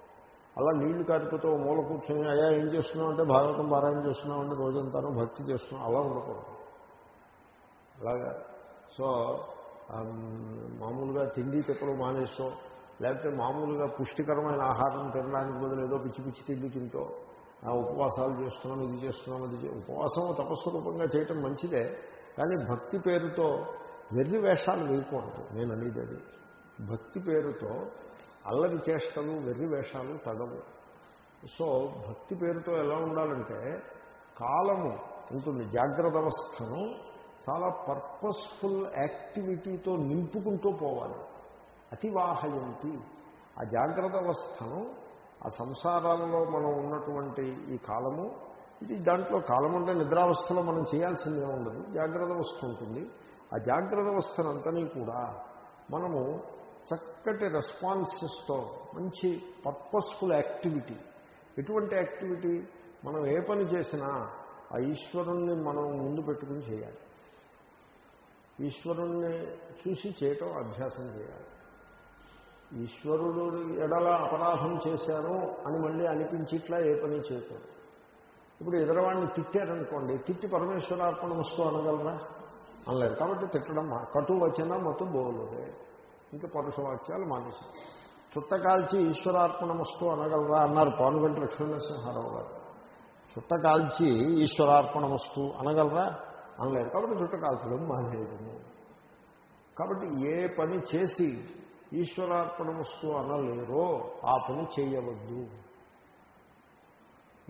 అలా నీళ్ళు కారిపోతే మూల కూర్చొని అయ్యా ఏం చేస్తున్నావు? అంటే భాగవతం పారాయణ చేస్తున్నావు అంటే రోజంతాను భక్తి చేస్తున్నాం అలా ఉండకూడదు. అలాగా. సో మామూలుగా తిండి తిప్పలు మానేసో లేకపోతే మామూలుగా పుష్టికరమైన ఆహారం తినడానికి బదులు ఏదో పిచ్చి పిచ్చి తిండి తింటో. ఉపవాసాలు చేస్తున్నాం ఇది చేస్తున్నాం అది ఉపవాసం తపస్సు రూపంగా చేయటం మంచిదే. కానీ భక్తి పేరుతో వెర్రి వేషాలు వేయకూడదు. నేను అనేది అది. భక్తి పేరుతో అల్లరి చేష్టలు వెర్రి వేషాలు తగవు. సో భక్తి పేరుతో ఎలా ఉండాలంటే కాలము ఉంటుంది జాగ్రత్త అవస్థను చాలా పర్పస్ఫుల్ యాక్టివిటీతో నింపుకుంటూ పోవాలి. అతివాహయంతి. ఆ జాగ్రత్త అవస్థను ఆ సంసారాలలో మనం ఉన్నటువంటి ఈ కాలము ఇది దాంట్లో కాలం అంటే నిద్రావస్థలో మనం చేయాల్సిందే ఉండదు జాగ్రత్త అవస్థ ఉంటుంది. ఆ జాగ్రత్త అవస్థనంతని కూడా మనము చక్కటి రెస్పాన్సెస్తో మంచి పర్పస్ఫుల్ యాక్టివిటీ. ఎటువంటి యాక్టివిటీ మనం ఏ పని చేసినా ఆ ఈశ్వరుణ్ణి మనం ముందు పెట్టుకుని చేయాలి. ఈశ్వరుణ్ణి చూసి చేయటం అభ్యాసం చేయాలి. ఈశ్వరుడు ఎడల అపరాధం చేశాను అని మళ్ళీ అనిపించిట్లా ఏ పని చేయకూడదు. ఇప్పుడు ఎదరవాడిని తిట్టారనుకోండి తిట్టి పరమేశ్వరార్పణ వస్తూ అనగలరా? అనలేదు. కాబట్టి తిట్టడం కటు వచ్చిన మొత్తం బోలుదే ఇంకా పరుషవాక్యాలు మానేసి. చుట్ట కాల్చి ఈశ్వరార్పణ వస్తూ అనగలరా అన్నారు పానుగంటి లక్ష్మీనరసింహారావు గారు. చుట్ట కాల్చి ఈశ్వరార్పణ వస్తూ అనగలరా? అనలేదు కాబట్టి జుట్టు కాల్చడం మానేయడము. కాబట్టి ఏ పని చేసి ఈశ్వరార్పణ వస్తువు అనలేరో ఆ పని చేయవద్దు.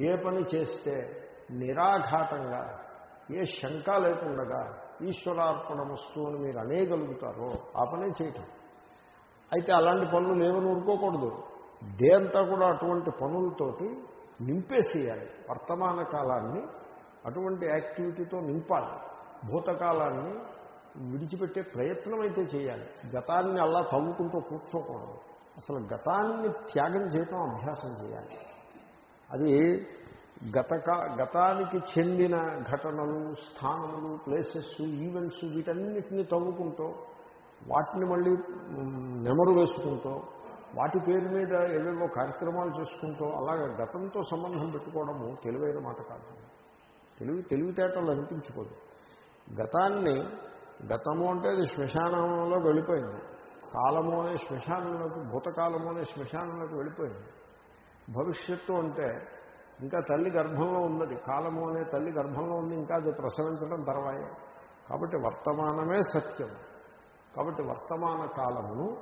ఏ పని చేస్తే నిరాఘాతంగా ఏ శంక లేకుండగా ఈశ్వరార్పణ వస్తువుని మీరు అనేయగలుగుతారో ఆ పనే చేయటం. అయితే అలాంటి పనులు లేవని ఊరుకోకూడదు. డే అంతా కూడా అటువంటి పనులతోటి నింపేసేయాలి. వర్తమాన కాలాన్ని అటువంటి యాక్టివిటీతో నింపాలి. భూతకాలాన్ని విడిచిపెట్టే ప్రయత్నం అయితే చేయాలి. గతాన్ని అలా తవ్వుకుంటూ కూర్చోకూడదు. అసలు గతాన్ని త్యాగం చేయటం అభ్యాసం చేయాలి. అది గతక గతానికి చెందిన ఘటనలు స్థానములు ప్లేసెస్ ఈవెంట్స్ వీటన్నిటిని తవ్వుకుంటూ వాటిని మళ్ళీ నెమరు వేసుకుంటూ వాటి పేరు మీద ఏవేవో కార్యక్రమాలు చేసుకుంటూ అలాగే గతంతో సంబంధం పెట్టుకోవడము తెలివైన మాట కాదు. తెలివి తెలివితేటలు అనిపించుకోదు గతాన్ని గతము అంటే అది శ్మశానంలో వెళ్ళిపోయింది. కాలము అనే శ్మశానంలోకి భూతకాలము అనే శ్మశానంలోకి వెళ్ళిపోయింది. భవిష్యత్తు అంటే ఇంకా తల్లి గర్భంలో ఉన్నది. కాలము అనే తల్లి గర్భంలో ఉంది ఇంకా అది ప్రసవించడం తర్వాయే. కాబట్టి వర్తమానమే సత్యం. కాబట్టి వర్తమాన కాలమును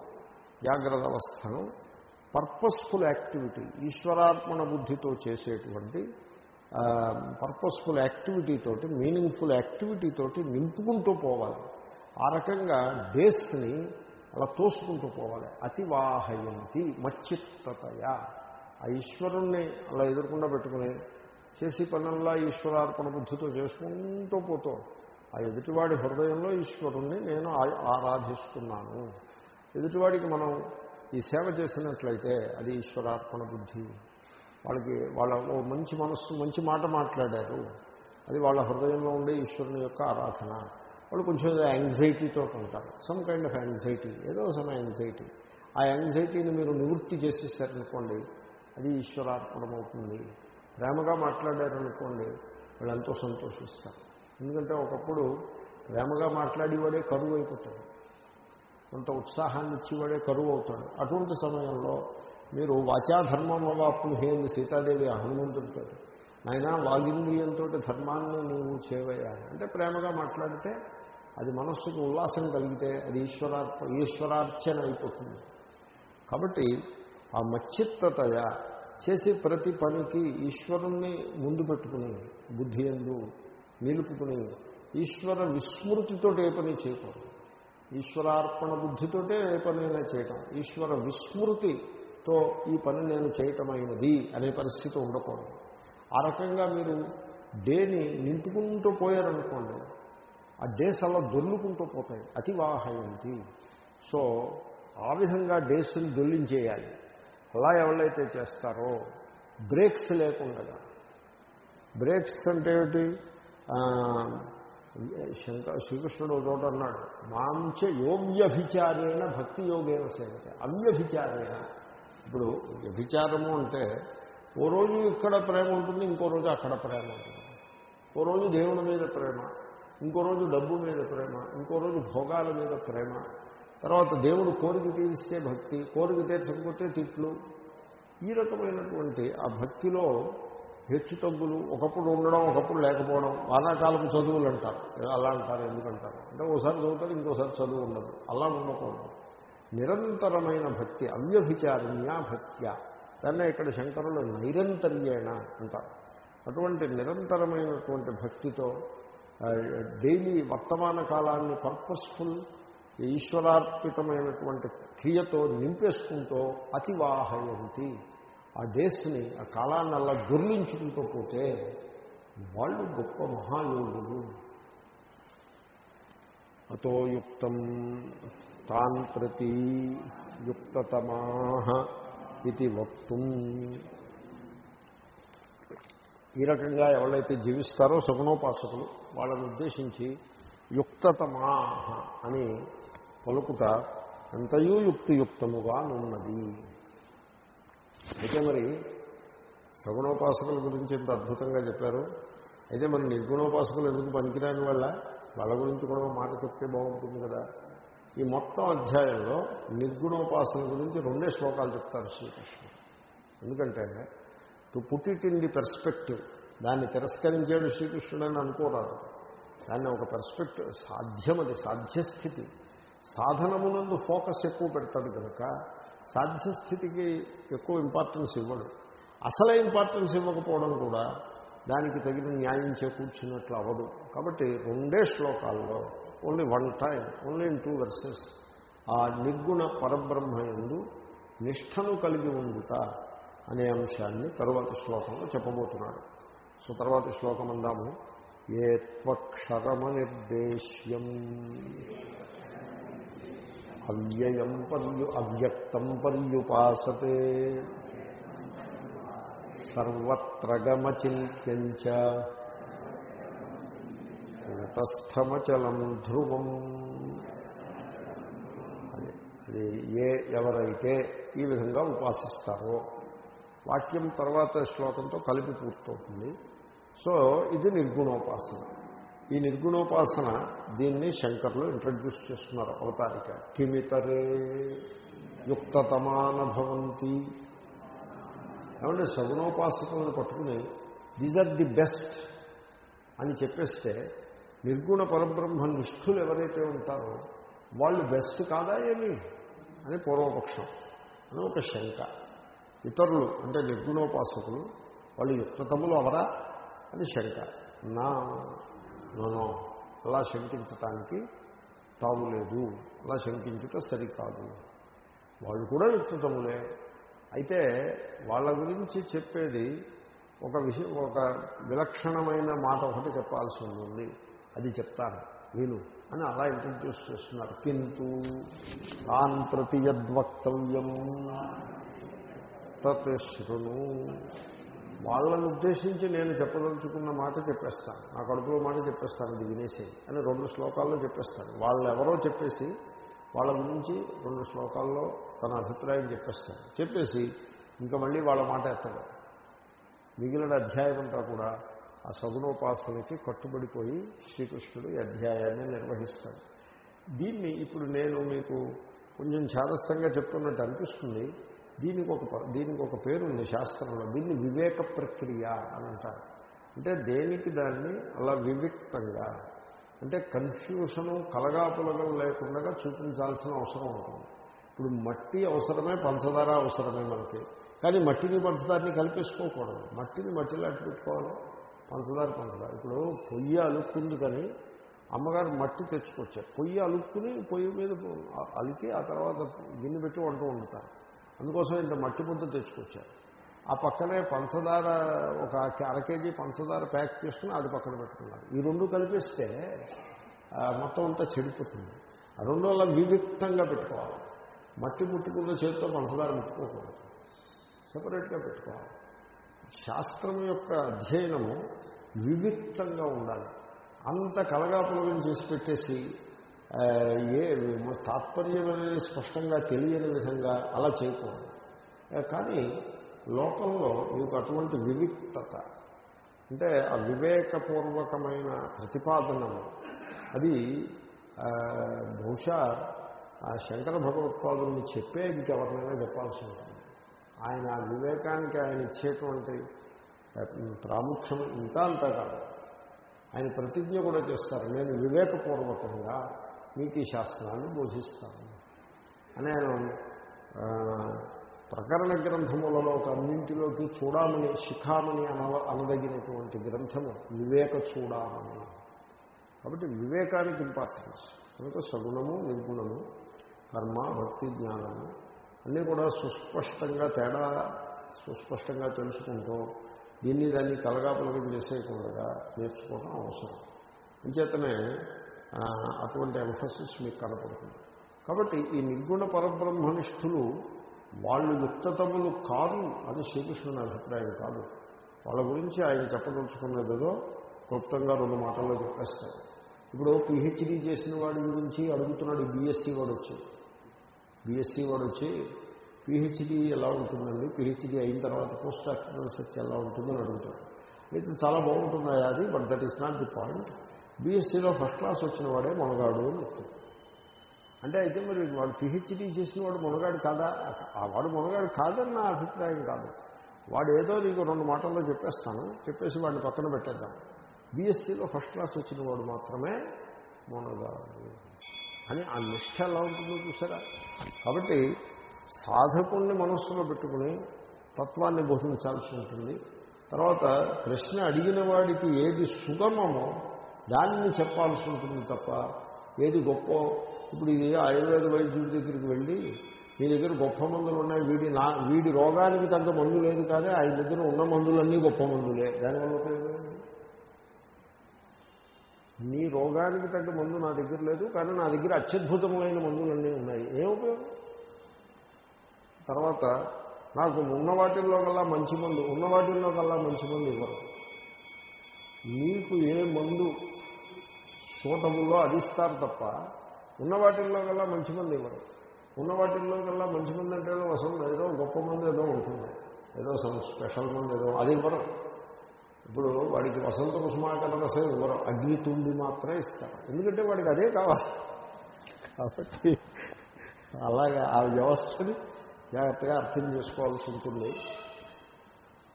జాగ్రత్త అవస్థను పర్పస్ఫుల్ యాక్టివిటీ ఈశ్వరార్పణ బుద్ధితో చేసేటువంటి పర్పస్ఫుల్ యాక్టివిటీతోటి మీనింగ్ఫుల్ యాక్టివిటీతోటి నింపుకుంటూ పోవాలి. ఆ రకంగా డేస్ని అలా తోసుకుంటూ పోవాలి. అతివాహయంతి మచ్చిత్తతయ. ఆ ఈశ్వరుణ్ణి అలా ఎదుర్కొండా పెట్టుకుని చేసి పనుల్లా ఈశ్వరార్పణ బుద్ధితో చేసుకుంటూ పోతూ ఆ ఎదుటివాడి హృదయంలో ఈశ్వరుణ్ణి నేను ఆరాధిస్తున్నాను. ఎదుటివాడికి మనం ఈ సేవ చేసినట్లయితే అది ఈశ్వరార్పణ బుద్ధి. వాళ్ళకి వాళ్ళ ఓ మంచి మనస్సు మంచి మాట మాట్లాడారు. అది వాళ్ళ హృదయంలో ఉండే ఈశ్వరుని యొక్క ఆరాధన. వాళ్ళు కొంచెం యాంగ్జైటీతో ఉంటారు సమ్ కైండ్ ఆఫ్ యాంగ్జైటీ ఏదో సమ్ యాంగ్జైటీ ఆ యాంగ్జైటీని మీరు నివృత్తి చేసేసారనుకోండి అది ఈశ్వరార్పణమవుతుంది. ప్రేమగా మాట్లాడారనుకోండి వాళ్ళు ఎంతో సంతోషిస్తారు. ఎందుకంటే ఒకప్పుడు ప్రేమగా మాట్లాడేవాడే కరువు అయిపోతాడు. కొంత ఉత్సాహాన్ని ఇచ్చేవాడే కరువు అవుతాడు. అటువంటి సమయంలో మీరు వాచాధర్మం అవాప్ను హేంది సీతాదేవి హనుమంతుడితో ఆయన వాగింద్రియంతో ధర్మాన్ని నువ్వు చేయవయ్యా అంటే ప్రేమగా మాట్లాడితే అది మనస్సుకు ఉల్లాసం కలిగితే అది ఈశ్వరార్ప ఈశ్వరార్చన అయిపోతుంది కాబట్టి ఆ మచ్చిత్తతయ చేసే ప్రతి పనికి ఈశ్వరుణ్ణి ముందు పెట్టుకుని బుద్ధి ఎందు నిలుపుకుని ఈశ్వర విస్మృతితో ఏ పని చేయకూడదు. ఈశ్వరార్పణ బుద్ధితోటే ఏ పనైనా చేయటం ఈశ్వర విస్మృతి తో ఈ పని నేను చేయటమైనది అనే పరిస్థితి ఉండకూడదు. ఆ రకంగా మీరు డేని నింపుకుంటూ పోయారనుకోండి ఆ డేస్ అలా దొల్లుకుంటూ పోతాయి అతివాహయంతి. సో ఆ విధంగా డేస్ని దొల్లించేయాలి. అలా ఎవరైతే చేస్తారో బ్రేక్స్ లేకుండా బ్రేక్స్ అంటే ఏమిటి? శంకర శ్రీకృష్ణుడు ఒక చోట అన్నాడు మాంచ యోగ్యభిచారేణ భక్తి యోగేన సేవత అవ్యభిచారేణ ఇప్పుడు వ్యభిచారము అంటే ఓ రోజు ఇక్కడ ప్రేమ ఉంటుంది ఇంకో రోజు అక్కడ ప్రేమ ఉంటుంది. ఓ రోజు దేవుని మీద ప్రేమ ఇంకో రోజు డబ్బు మీద ప్రేమ ఇంకో రోజు భోగాల మీద ప్రేమ. తర్వాత దేవుడు కోరిక తీరిస్తే భక్తి కోరిక తీర్చకపోతే తిట్లు. ఈ రకమైనటువంటి ఆ భక్తిలో హెచ్చు తగ్గులు ఒకప్పుడు ఉండడం ఒకప్పుడు లేకపోవడం వానాకాలపు చదువులు అంటారు. అలా అంటారు ఎందుకంటారు? అంటే ఓసారి చదువుతారు ఇంకోసారి చదువు ఉండదు. అలా ఉండకూడదు. నిరంతరమైన భక్తి అవ్యభిచారణ్య భక్త్య. దాన్నే ఇక్కడ శంకరులు నిరంతర్యేణ అంటారు. అటువంటి నిరంతరమైనటువంటి భక్తితో డైలీ వర్తమాన కాలాన్ని పర్పస్ఫుల్ ఈశ్వరార్పితమైనటువంటి క్రియతో నింపేసుకుంటూ అతివాహయంతి. ఆ డేస్ని ఆ కాలాన్ని అలా గుర్లించుకుంటూ పోతే వాళ్ళు గొప్ప మహాయోగులు. అతో యుక్తం తాన్ ప్రతి యుక్తమా ఇది వక్తుం. ఈ రకంగా ఎవరైతే జీవిస్తారో సగుణోపాసకులు వాళ్ళని ఉద్దేశించి యుక్తతమా అని పలుకుట ఎంతయూ యుక్తియుక్తముగా ఉన్నది అయితే మరి సగుణోపాసకుల గురించి ఎంత అద్భుతంగా చెప్పారు. అయితే మరి నిర్గుణోపాసకులు ఎందుకు పనికిరాని వల్ల వాళ్ళ గురించి కూడా మాట చెప్తే బాగుంటుంది కదా. ఈ మొత్తం అధ్యాయంలో నిర్గుణోపాసన గురించి రెండే శ్లోకాలు చెప్తారు శ్రీకృష్ణుడు. ఎందుకంటే to put it in the perspective దాన్ని తిరస్కరించాడు శ్రీకృష్ణుడు అని అనుకోరాదు. దాన్ని ఒక పెర్స్పెక్టివ్ సాధ్యం అది సాధ్యస్థితి. సాధనమునందు ఫోకస్ ఎక్కువ పెడతాడు కనుక సాధ్యస్థితికి ఎక్కువ ఇంపార్టెన్స్ ఇవ్వడు. అసలే ఇంపార్టెన్స్ ఇవ్వకపోవడం కూడా దానికి తగిన న్యాయం చేకూర్చున్నట్లు అవ్వదు. కాబట్టి రెండే శ్లోకాల్లో only one time only in two verses ఆ నిర్గుణ పరబ్రహ్మ ఎందు నిష్ఠను కలిగి ఉండుట అనే అంశాన్ని తరువాత శ్లోకంలో చెప్పబోతున్నాడు. సో తర్వాత శ్లోకం అందాము. ఏ త్వక్షరమనిర్దేశ్యం అవ్యయం పర్యు అవ్యక్తం పర్యుపాసతే. సర్వత్రగమచింత్యంచ కూటస్థమచలం ధ్రువం. అది అది ఏ ఎవరైతే ఈ విధంగా ఉపాసిస్తారో. వాక్యం తర్వాత శ్లోకంతో కలిపి పూర్తవుతుంది. సో ఇది నిర్గుణోపాసన. ఈ నిర్గుణోపాసన దీన్ని శంకర్లు ఇంట్రడ్యూస్ చేస్తున్నారు అవతారిక. కిమితరే యుక్తతమాన భవంతి ఏమంటే సగుణోపాసకులను పట్టుకుని దీస్ ఆర్ ది బెస్ట్ అని చెప్పేస్తే నిర్గుణ పరబ్రహ్మ నిష్ఠులు ఎవరైతే ఉంటారో వాళ్ళు బెస్ట్ కాదా ఏమి? అని పూర్వపక్షం. అని ఒక శంక. ఇతరులు అంటే నిర్గుణోపాసకులు వాళ్ళు యుక్తతములు అవరా? అని శంక. నా నోనో అలా శంకించటానికి తావు లేదు. అలా శంకించుట సరికాదు. వాళ్ళు కూడా యుక్తతములే. అయితే వాళ్ళ గురించి చెప్పేది ఒక విషయం ఒక విలక్షణమైన మాట ఒకటి చెప్పాల్సి ఉంది అది చెప్తాను. వీలు అని అలా ఇంట్రడ్యూస్ చేస్తున్నారు. కింటూ తాన్ ప్రతి యద్వక్తవ్యం తత్ శృణు. వాళ్ళని ఉద్దేశించి నేను చెప్పదలుచుకున్న మాట చెప్పేస్తాను. నా కడుపులో మాట చెప్పేస్తాను ఇది వినేసి అని రెండు శ్లోకాల్లో చెప్పేస్తాను. వాళ్ళు ఎవరో చెప్పేసి వాళ్ళ గురించి రెండు శ్లోకాల్లో తన అభిప్రాయం చెప్పేస్తాను చెప్పేసి ఇంకా మళ్ళీ వాళ్ళ మాట ఎత్తడు. మిగిలిన అధ్యాయం అంతా కూడా ఆ సగుణోపాసనకి కట్టుబడిపోయి శ్రీకృష్ణుడు ఈ అధ్యాయాన్ని నిర్వహిస్తాడు. దీన్ని ఇప్పుడు నేను మీకు కొంచెం ఛాదస్థంగా చెప్తున్నట్టు అనిపిస్తుంది. దీనికి ఒక దీనికి ఒక పేరు ఉంది శాస్త్రంలో. దీన్ని వివేక ప్రక్రియ అని అంటారు. అంటే దేనికి దాన్ని? అలా వివిక్తంగా. అంటే కన్ఫ్యూషను కలగాపులగం లేకుండా చూపించాల్సిన అవసరం ఉంటుంది. ఇప్పుడు మట్టి అవసరమే పంచదార అవసరమే మనకి. కానీ మట్టిని పంచదారని కలిపేసుకోకూడదు. మట్టిని మట్టిలో అట్టు పెట్టుకోవాలి. పంచదార పంచదార. ఇప్పుడు పొయ్యి అలుక్కుంది కానీ అమ్మగారు మట్టి తెచ్చుకొచ్చారు. పొయ్యి అలుక్కుని పొయ్యి మీద అలికి ఆ తర్వాత గిన్నె పెట్టి వంట వండుతారు. అందుకోసం ఇంత మట్టి ముద్ద తెచ్చుకొచ్చారు. ఆ పక్కనే పంచదార ఒక అర కేజీ పంచదార ప్యాక్ చేసుకుని అది పక్కన పెట్టుకున్నారు. ఈ రెండు కలిపిస్తే మొత్తం అంతా చెడిపోతుంది. ఆ రెండు వల్ల వివిక్తంగా పెట్టుకోవాలి. మట్టి ముట్టుకున్న చేతితో పంచదార ముట్టుకోకూడదు. సపరేట్గా పెట్టుకోవాలి. శాస్త్రం యొక్క అధ్యయనము వివిక్తంగా ఉండాలి. అంత కలగాపులగం చేసి పెట్టేసి ఏ తాత్పర్యం అనేది స్పష్టంగా తెలియని విధంగా అలా చేయకూడదు. కానీ లోకంలో మీకు అటువంటి వివిక్తత అంటే ఆ వివేకపూర్వకమైన ప్రతిపాదనలు అది బహుశా ఆ శంకర భగవత్పాదుల్ని చెప్పే ఇంకెవరినైనా చెప్పాల్సి ఉంటుంది. ఆయన ఆ వివేకానికి ఆయన ఇచ్చేటువంటి ప్రాముఖ్యం ఇంత అంతా కాదు. ఆయన ప్రతిజ్ఞ కూడా చేస్తారు నేను వివేకపూర్వకంగా మీకు ఈ శాస్త్రాన్ని బోధిస్తాను. అని ఆయన ప్రకరణ గ్రంథములలో ఒక అన్నింటిలోకి చూడామని శిఖామణి అన అనదగినటువంటి గ్రంథము వివేక చూడాలని కాబట్టి వివేకానికి ఇంపార్టెన్స్ కనుక సగుణము నిర్గుణము కర్మ భక్తి జ్ఞానము అన్నీ కూడా సుస్పష్టంగా తేడా సుస్పష్టంగా తెలుసుకుంటూ దీన్ని దాన్ని కలగాపులగం చేసేయకుండా నేర్చుకోవడం అవసరం. అంచేతనే అటువంటి ఎంఫసిస్ మీకు కనపడుతుంది. కాబట్టి ఈ నిర్గుణ పరబ్రహ్మనిష్ఠులు వాళ్ళు యుక్తతములు కాదు అది శ్రీకృష్ణుని అభిప్రాయం కాదు. వాళ్ళ గురించి ఆయన చెప్పదలుచుకున్నదో క్లుప్తంగా రెండు మాటల్లో చెప్పేస్తారు ఇప్పుడు పిహెచ్డీ చేసిన వాడి గురించి అడుగుతున్నాడు బీఎస్సీ వాడు వచ్చి బీఎస్సీ వాడు వచ్చి పిహెచ్డీ ఎలా ఉంటుందండి? పిహెచ్డీ అయిన తర్వాత పోస్ట్ డాక్టరల్ రీసెర్చ్ ఎలా ఉంటుందని అడుగుతాడు. అయితే చాలా బాగుంటుందా అది but that is not the point. బీఎస్సీలో first class వచ్చిన వాడే మొనగాడు అని చెప్తాడు. అంటే అయితే మరి వాడు పిహెచ్డీ చేసిన వాడు మునగాడు కాదా? వాడు మునగాడు కాదని నా అభిప్రాయం కాదు. వాడు ఏదో నీకు రెండు మాటల్లో చెప్పేస్తాను చెప్పేసి వాడిని పక్కన పెట్టేద్దాం. బీఎస్సీలో ఫస్ట్ క్లాస్ వచ్చిన వాడు మాత్రమే మునగాడు. అని ఆ నిష్ట ఎలా ఉంటుందో చూసారా? కాబట్టి సాధకుణ్ణి మనస్సులో పెట్టుకుని తత్వాన్ని బోధించాల్సి ఉంటుంది. తర్వాత కృష్ణ అడిగిన వాడికి ఏది సుగమమో దానిని చెప్పాల్సి ఉంటుంది తప్ప ఏది గొప్ప. ఇప్పుడు ఇది ఆయుర్వేద వైద్యుడి దగ్గరికి వెళ్ళి మీ దగ్గర గొప్ప మందులు ఉన్నాయి. వీడి నా వీడి రోగానికి తగ్గ మందు లేదు కానీ ఆయన దగ్గర ఉన్న మందులన్నీ గొప్ప మందులే. దానివల్ల ఉపయోగం నీ రోగానికి తగ్గ మందు నా దగ్గర లేదు కానీ నా దగ్గర అత్యద్భుతమైన మందులన్నీ ఉన్నాయి. ఏం ఉపయోగం? తర్వాత నాకు ఉన్న వాటిల్లో కల్లా మంచి మందు ఉన్న వాటిల్లో కల్లా మంచి మందు ఇవ్వరు. మీకు ఏ మందు సూటబుల్లో అది ఇస్తారు తప్ప ఉన్న వాటిల్లో కల్లా మంచి మంది ఇవ్వరు. ఉన్న వాటిల్లో కల్లా మంచి మంది అంటే ఏదో వసంత ఏదో గొప్ప మంది ఏదో ఉంటుంది. ఏదో సమ్ స్పెషల్ మంది ఏదో అది ఇవ్వరు. ఇప్పుడు వాడికి వసంత కుసుమాకర రసం ఇవ్వరు అగ్ని తుండి మాత్రమే ఇస్తారు. ఎందుకంటే వాడికి అదే కావాలి. కాబట్టి అలాగా ఆ వ్యవస్థని జాగ్రత్తగా అర్థం చేసుకోవాల్సి ఉంటుంది.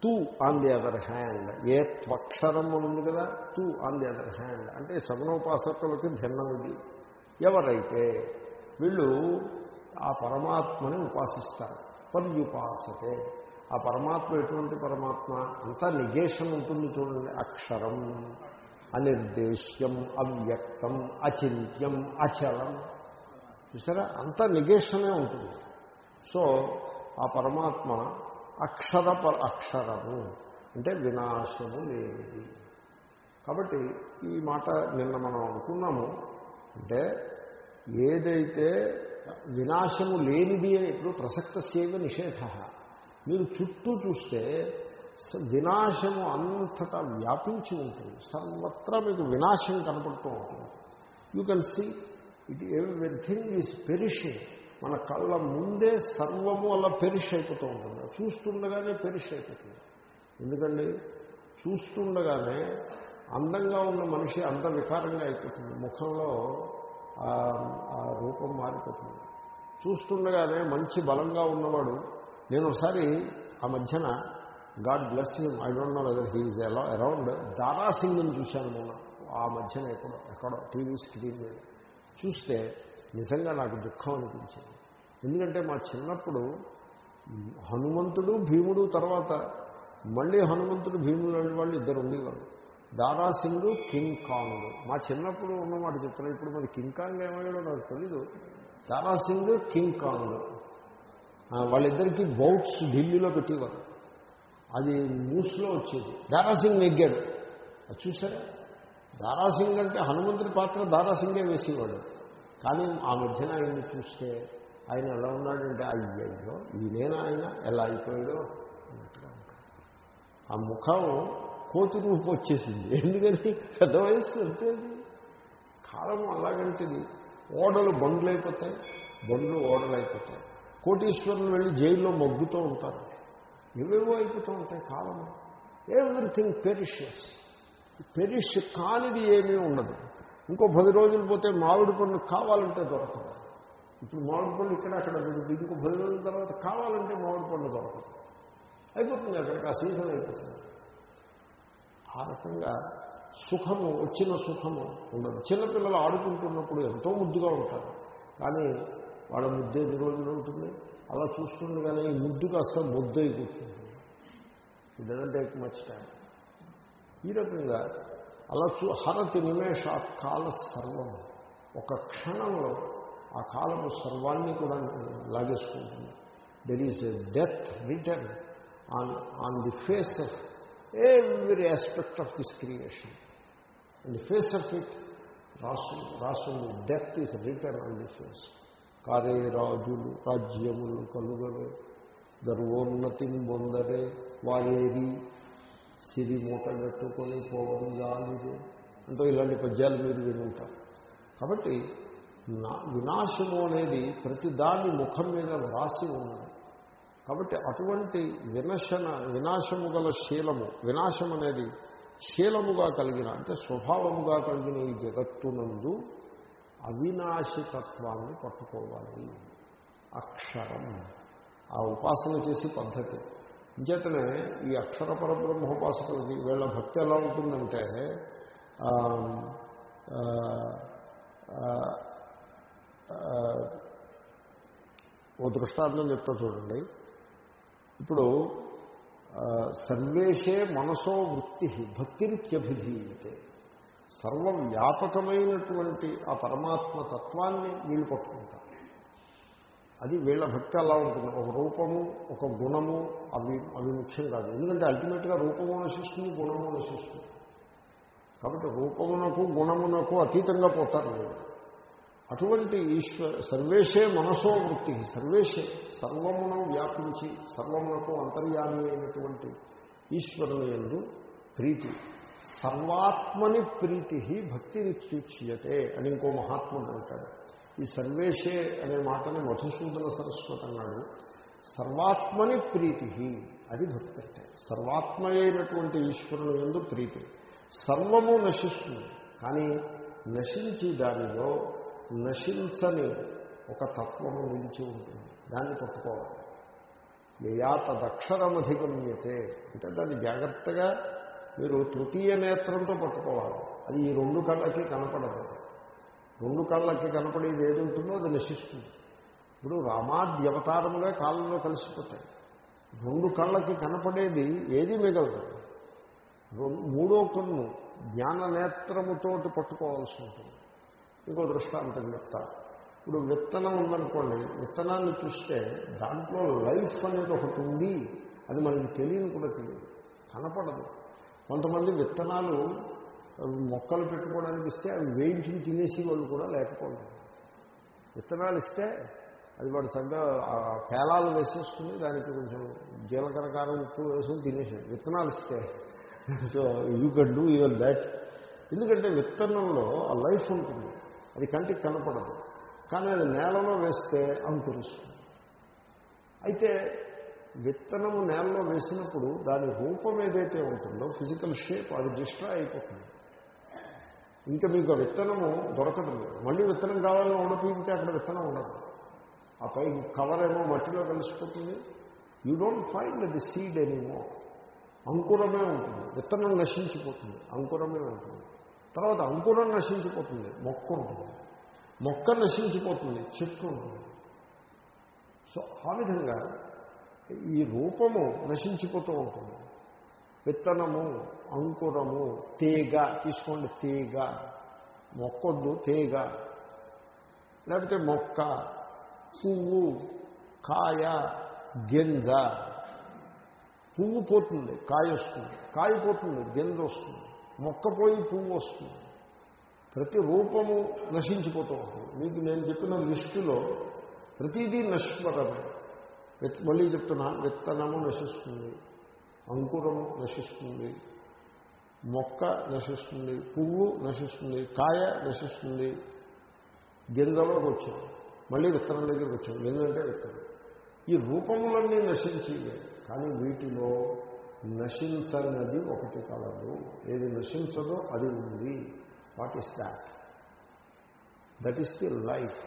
తూ ఆన్ ది అదర్ హ్యాండ్. ఏ త్వక్షరం ఉంది కదా తూ ఆన్ ది అదర్ హ్యాండ్. అంటే సగుణోపాసకులకి భిన్నం ఇది. ఎవరైతే వీళ్ళు ఆ పరమాత్మని ఉపాసిస్తారు. పర్యుపాసతే. ఆ పరమాత్మ ఎటువంటి పరమాత్మ? అంతా నిగేషన్ ఉంటుంది చూడండి. అక్షరం అనిర్దేశ్యం అవ్యక్తం అచింత్యం అచలం. చూసారా? అంతా నిగేషనే ఉంటుంది. సో ఆ పరమాత్మ అక్షర అక్షరము అంటే వినాశము లేనిది. కాబట్టి ఈ మాట నిన్న మనం అనుకున్నాము. అంటే ఏదైతే వినాశము లేనిది అని ఇప్పుడు ప్రసక్త సేవ నిషేధ. మీరు చుట్టూ చూస్తే వినాశము అంతటా వ్యాపించి ఉంటుంది. సర్వత్రా మీకు వినాశం కనపడుతూ ఉంటుంది. You can see it everything is perishing మన కళ్ళ ముందే సర్వము అలా పెరిష్ అయిపోతూ ఉంటుంది. చూస్తుండగానే పెరిష్ అయిపోతుంది. ఎందుకండి? చూస్తుండగానే అందంగా ఉన్న మనిషి అంత వికారంగా అయిపోతుంది. ముఖంలో ఆ రూపం మారిపోతుంది. చూస్తుండగానే మంచి బలంగా ఉన్నవాడు నేను ఒకసారి ఆ మధ్యన God bless him I don't know whether he is ఎలా అరౌండ్ దారా సింగ్ని చూశాను నేను ఆ మధ్యన ఎక్కడో ఎక్కడో టీవీ స్క్రీన్ మీద. చూస్తే నిజంగా నాకు దుఃఖం అనిపించింది. ఎందుకంటే మా చిన్నప్పుడు హనుమంతుడు భీముడు తర్వాత మళ్ళీ హనుమంతుడు భీముడు లాంటి వాళ్ళు ఇద్దరు ఉండేవారు దారా సింగ్ కింగ్. కాంగ్ మా చిన్నప్పుడు ఉన్నమాట చెప్తున్నారు ఇప్పుడు మరి కింగ్ కాంగ్ ఏమయ్యాడో నాకు తెలీదు. Dara Singh King Kong. వాళ్ళిద్దరికీ బౌట్స్ ఢిల్లీలో పెట్టేవారు. అది న్యూస్లో వచ్చేది. దారాసింగ్ నెగ్గాడు. అది చూసారా దారాసింగ్ అంటే హనుమంతుడి పాత్ర దారాసింగే వేసేవాడు. కానీ ఆ మధ్యన ఆయన్ని చూస్తే ఆయన ఎలా ఉన్నాడంటే అయ్యయ్యో ఈయనేనా ఆయన? ఎలా అయిపోయాడో? అన్నట్టుగా ఆ ముఖం కోతి రూపు వచ్చేసింది. ఎందుకని? పెద్ద వయస్సు అంతే కాలం అలాగంటిది. ఓడలు బండ్లు అయిపోతాయి బండ్లు ఓడలు అయిపోతాయి కోటీశ్వరులు వెళ్ళి జైల్లో మగ్గుతూ ఉంటారు. ఏవేవో అయిపోతూ ఉంటాయి కాలం ఎవ్రీథింగ్ పెరిషియస్ పెరిష్ కానిది ఏమీ ఉండదు. ఇంకో పది రోజులు పోతే మామిడి పండు కావాలంటే దొరకదు. ఇప్పుడు మామిడి పండు ఇక్కడ అక్కడ దొరుకుతుంది. ఇంకో పది రోజుల తర్వాత కావాలంటే మామిడి పండు దొరకదు. అయిపోతుంది అక్కడికి ఆ సీజన్ అయిపోతుంది. ఆ రకంగా సుఖము వచ్చిన సుఖము ఉండదు. చిన్నపిల్లలు ఆడుకుంటున్నప్పుడు ఎంతో ముద్దుగా ఉంటారు. కానీ వాళ్ళ ముద్దు ఎన్ని రోజులు ఉంటుంది? అలా చూస్తుండగానే ఈ ముద్దు కాస్త ముద్దు అయిపోతుంది it doesn't take much time ఈ రకంగా అలా చూ హరతి నిమేషాత్ కాల సర్వం. ఒక క్షణంలో ఆ కాలము సర్వాన్ని కూడా లాగేసుకుంటుంది. There is a death return on on the face of every aspect of this creation in the face of it రాసు రాసు death is return on the face కారే రాజులు రాజ్యములు కలుగవే గర్వోన్నతి బొందరే వారేరి సిరి మూటగట్టుకొని పోవడం గాలిదే అంటూ ఇలాంటి పద్యాలు మీరు వినుంటారు. కాబట్టి నా వినాశము అనేది ప్రతి దాని ముఖం మీద వ్రాసి ఉన్నది. కాబట్టి అటువంటి వినశన వినాశము గల శీలము వినాశం అనేది శీలముగా కలిగిన అంటే స్వభావముగా కలిగిన ఈ జగత్తునందు అవినాశితత్వాన్ని పట్టుకోవాలి. అక్షరం. ఆ ఉపాసన చేసే పద్ధతి. ఇంచేతనే ఈ అక్షర పరబ్రహ్మోపాసకులకి వీళ్ళ భక్తి ఎలా ఉంటుందంటే ఓ దృష్టాంతం చెప్తా చూడండి. ఇప్పుడు సర్వేషే మనసో వృత్తి భక్తిరిత్యభిధీయతే. సర్వవ్యాపకమైనటువంటి ఆ పరమాత్మ తత్వాన్ని వీళ్ళు పట్టుకుంటారు. అది వీళ్ళ భక్తి అలా ఉంటుంది. ఒక రూపము ఒక గుణము అవి అవి ముఖ్యం కాదు. ఎందుకంటే అల్టిమేట్గా రూపము నశిస్తుంది గుణము నశిస్తుంది. కాబట్టి రూపమునకు గుణమునకు అతీతంగా పోతారు వీళ్ళు. అటువంటి ఈశ్వర సర్వేషే మనసో వృత్తి. సర్వేషే సర్వమును వ్యాపించి సర్వమునకు అంతర్యామి అయినటువంటి ఈశ్వరుని ఎందు ప్రీతి. సర్వాత్మని ప్రీతి భక్తిని రిత్యుచ్యతే అని ఇంకో మహాత్ముడు అంటాడు. ఈ సర్వేషే అనే మాటని మధుసూదన సరస్వతి అన్నాడు. సర్వాత్మని ప్రీతి అది భక్తి అంటే. సర్వాత్మ అయినటువంటి ఈశ్వరుని ఎందు ప్రీతి. సర్వము నశిస్తుంది. కానీ నశించి దానిలో నశించని ఒక తత్వము నిలిచి ఉంటుంది. దాన్ని పట్టుకోవాలి. యయా తదక్షరమధిగమ్యతే అంటే దాన్ని జాగ్రత్తగా మీరు తృతీయ నేత్రంతో పట్టుకోవాలి. అది ఈ రెండు కళ్ళకి కనపడదు. రెండు కళ్ళకి కనపడేది ఏది ఉంటుందో అది నశిస్తుంది. ఇప్పుడు రామాద్య కాలంలో కలిసిపోతాయి. రెండు కళ్ళకి కనపడేది ఏది మిగలదు. మూడో కన్ను జ్ఞాన నేత్రముతోటి పట్టుకోవాల్సి ఉంటుంది. ఇంకో దృష్టాంతం చెప్తా. ఇప్పుడు విత్తనం ఉందనుకోండి విత్తనాన్ని చూస్తే దాంట్లో లైఫ్ అనేది ఒకటి ఉంది. అది మనకి తెలియని కూడా తెలియదు. కనపడదు. కొంతమంది విత్తనాలు మొక్కలు పెట్టుకోవడానికి ఇస్తే అవి వేయించి తినేసి వాళ్ళు కూడా లేకపోలేదు విత్తనాలు ఇస్తే అది వాడు చక్కగా పేలాలు వేసేసుకుని దానికి కొంచెం జీలకర్ర కారం ఉప్పు వేసుకుని తినేసాడు. విత్తనాలు ఇస్తే. So you can do your that. ఎందుకంటే విత్తనంలో ఆ లైఫ్ ఉంటుంది. అది కంటికి కనపడదు. కానీ అది నేలలో వేస్తే అంకురిస్తుంది అయితే విత్తనము నేలలో వేసినప్పుడు దాని రూపం ఏదైతే ఉంటుందో ఫిజికల్ షేప్ అది డిస్ట్రాయ్ అయిపోతుంది. ఇంకా మీకు విత్తనము దొరకదు మళ్ళీ విత్తనం కావాలని ఉడపీకితే అక్కడ విత్తనం ఉండదు. ఆ పై కవర్ ఏమో మట్టిలో కలిసిపోతుంది. You don't find the seed ఎనీమో అంకురమే ఉంటుంది. విత్తనం నశించిపోతుంది. అంకురమే ఉంటుంది. తర్వాత అంకురం నశించిపోతుంది. మొక్క ఉంటుంది. మొక్క నశించిపోతుంది. చెట్టు ఉంటుంది. సో ఆ విధంగా ఈ రూపము నశించిపోతూ ఉంటుంది. విత్తనము అంకురము తీగ తీసుకోండి తీగ మొక్కొద్దు తీగ లేకపోతే మొక్క పువ్వు కాయ గింజ. పువ్వు పోతుంది కాయ వస్తుంది. కాయ పోతుంది గింజ వస్తుంది. మొక్క పోయి పువ్వు వస్తుంది. ప్రతి రూపము నశించిపోతూ ఉంటుంది. మీకు నేను చెప్పిన లిస్టులో ప్రతిదీ నశ్వరమే. మళ్ళీ చెప్తున్నా విత్తనము నశిస్తుంది అంకురము నశిస్తుంది మొక్క నశిస్తుంది పువ్వు నశిస్తుంది కాయ నశిస్తుంది గింజలోకి వచ్చాం మళ్ళీ విత్తనం దగ్గరికి వచ్చాం గింజ విత్తనం. ఈ రూపములన్నీ నశించేవే కానీ వీటిలో నశించనది ఒకటి కలదు ఏది నశించదో అది ఉంది. What is that that is the life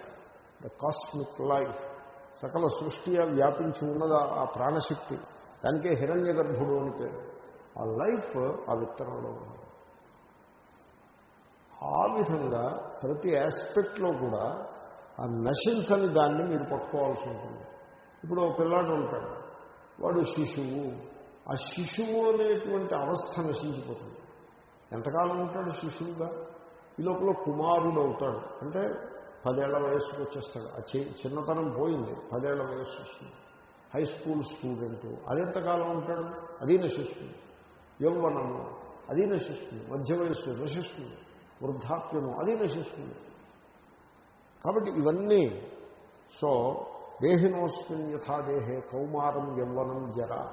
the cosmic life సకల సృష్టి వ్యాపించి ఉన్నది ఆ ప్రాణశక్తి? దానికే హిరణ్య గర్భుడు అని పేరు. ఆ లైఫ్ ఆ విత్తనంలో ఉంది. ఆ విధంగా ప్రతి ఆస్పెక్ట్లో కూడా ఆ నశించని దాన్ని మీరు పట్టుకోవాల్సి ఉంటుంది. ఇప్పుడు ఒక పిల్లాడు ఉంటాడు. వాడు శిశువు. ఆ శిశువు అనేటువంటి అవస్థ నశించిపోతుంది. ఎంతకాలం ఉంటాడు శిశువుగా? ఈ లోపల కుమారుడు అవుతాడు. అంటే పదేళ్ళ వయస్సుకు వచ్చేస్తాడు. ఆ చి- చిన్నతనం పోయింది. పదేళ్ళ వయస్సు వస్తుంది. High school student. అది ఎంతకాలం ఉంటాడు? అది నశిస్తుంది. యౌవనము. అది నశిస్తుంది. మధ్య వయస్సు నశిస్తుంది. వృద్ధాప్యము. అది నశిస్తుంది. కాబట్టి ఇవన్నీ సో దేహినోస్మిన్ యథా దేహే కౌమారం యవ్వనం జర.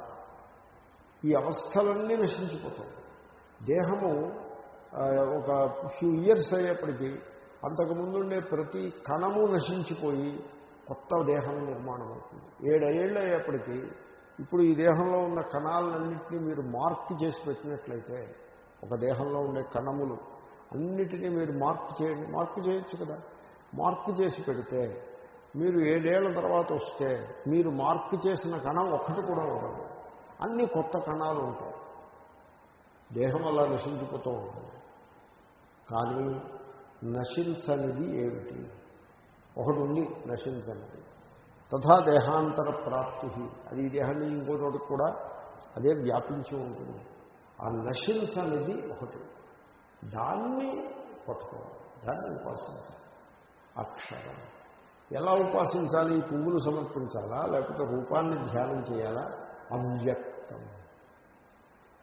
ఈ అవస్థలన్నీ నశించిపోతాయి. దేహము ఒక ఫ్యూ ఇయర్స్ అయ్యేప్పటికీ అంతకుముందుండే ప్రతి కణము నశించిపోయి కొత్త దేహం నిర్మాణం అవుతుంది ఏడేళ్ళు అయ్యేప్పటికీ ఇప్పుడు ఈ దేహంలో ఉన్న కణాలన్నింటినీ మీరు మార్క్ చేసి పెట్టినట్లయితే ఒక దేహంలో ఉండే కణములు అన్నిటినీ మీరు మార్క్ చేయండి మార్క్ చేయొచ్చు కదా? మార్క్ చేసి పెడితే మీరు ఏడేళ్ళ తర్వాత వస్తే మీరు మార్క్ చేసిన కణం ఒక్కటి కూడా ఉండదు. అన్ని కొత్త కణాలు ఉంటాయి. దేహం అలా నశించిపోతూ ఉంటుంది. కానీ నశించనిది ఏమిటి? ఒకటి ఉంది నశించనిది. తథా దేహాంతర ప్రాప్తి. అది ఈ దేహాన్ని ఇంకో చోటు కూడా అదే వ్యాపించి ఉంటుంది. ఆ నశించనిది ఒకటి. దాన్ని పట్టుకోవాలి. దాన్ని ఉపాసించాలి. అక్షరం. ఎలా ఉపాసించాలి? పువ్వులు సమర్పించాలా? లేకపోతే రూపాన్ని ధ్యానం చేయాలా? అవ్యక్తం.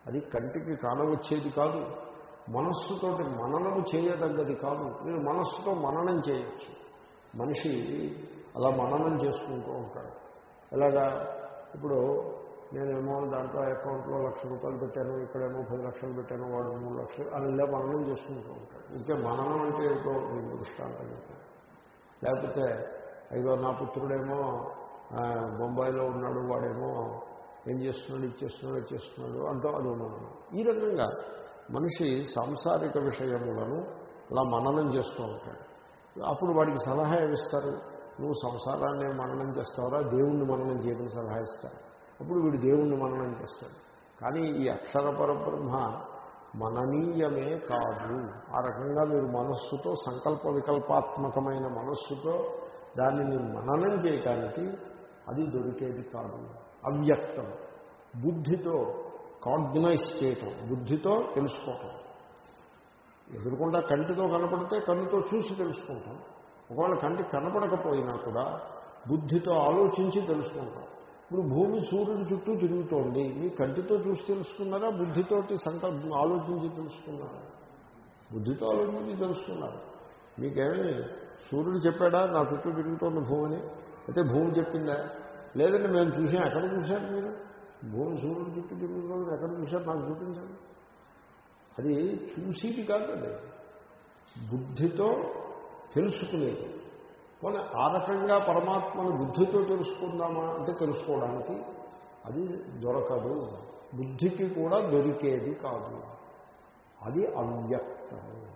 అది కంటికి కానవచ్చేది కాదు. మనస్సుతోటి మననము చేయదగ్గది కాదు. మీరు మనస్సుతో మననం చేయొచ్చు. మనిషి అలా మననం చేసుకుంటూ ఉంటాడు. ఎలాగా? ఇప్పుడు నేనేమో దాంట్లో అకౌంట్లో లక్ష రూపాయలు పెట్టాను ఇక్కడేమో పది లక్షలు పెట్టాను వాడు మూడు లక్షలు అని ఇలా మననం చేసుకుంటూ ఉంటాడు. ఇంకే మననం అంటే ఏమిటో మీకు దృష్టాంతం లేకపోతే అయ్యో నా పుత్రుడేమో బొంబాయిలో ఉన్నాడు వాడేమో ఏం చేస్తున్నాడు ఇచ్చేస్తున్నాడు ఇచ్చేస్తున్నాడు అంటూ అది మననం ఈ రకంగా మనిషి సాంసారిక విషయములను అలా మననం చేస్తూ ఉంటాడు. అప్పుడు వాడికి సలహా ఏమిస్తారు? నువ్వు సంసారాన్ని మననం చేస్తావురా దేవుణ్ణి మననం చేయమని సలహా ఇస్తారు. అప్పుడు వీడు దేవుణ్ణి మననం చేస్తాడు. కానీ ఈ అక్షర పరబ్రహ్మ మననీయమే కాదు. ఆ రకంగా మీరు మనస్సుతో సంకల్ప వికల్పాత్మకమైన మనస్సుతో దానిని మననం చేయటానికి అది దొరికేది కాదు. అవ్యక్తం. బుద్ధితో కాగ్నైజ్ చేయటం బుద్ధితో తెలుసుకోవటం. ఎదురుకుండా కంటితో కనపడితే కన్నుతో చూసి తెలుసుకుంటాం. ఒకవేళ కంటికి కనపడకపోయినా కూడా బుద్ధితో ఆలోచించి తెలుసుకుంటాం. ఇప్పుడు భూమి సూర్యుడి చుట్టూ తిరుగుతోంది. మీ కంటితో చూసి తెలుసుకున్నారా? బుద్ధితోటి సంకల్పం ఆలోచించి తెలుసుకున్నారా? బుద్ధితో ఆలోచించి తెలుసుకున్నారు? మీకేమి? సూర్యుడు చెప్పాడా నా చుట్టూ తిరుగుతోంది భూమిని అయితే భూమి చెప్పిందా? లేదంటే మేము చూసాం ఎక్కడ చూశారు మీరు? భూమి సూర్యుడు చుట్టూ తిరుగుతుంది ఎక్కడ చూసారు నాకు చూపించండి. అది చూసేది కాదు అది. బుద్ధితో తెలుసుకునేది. మన ఆ రకంగా పరమాత్మను బుద్ధితో తెలుసుకుందామా అంటే తెలుసుకోవడానికి అది దొరకదు. బుద్ధికి కూడా దొరికేది కాదు. అది అవ్యక్తము.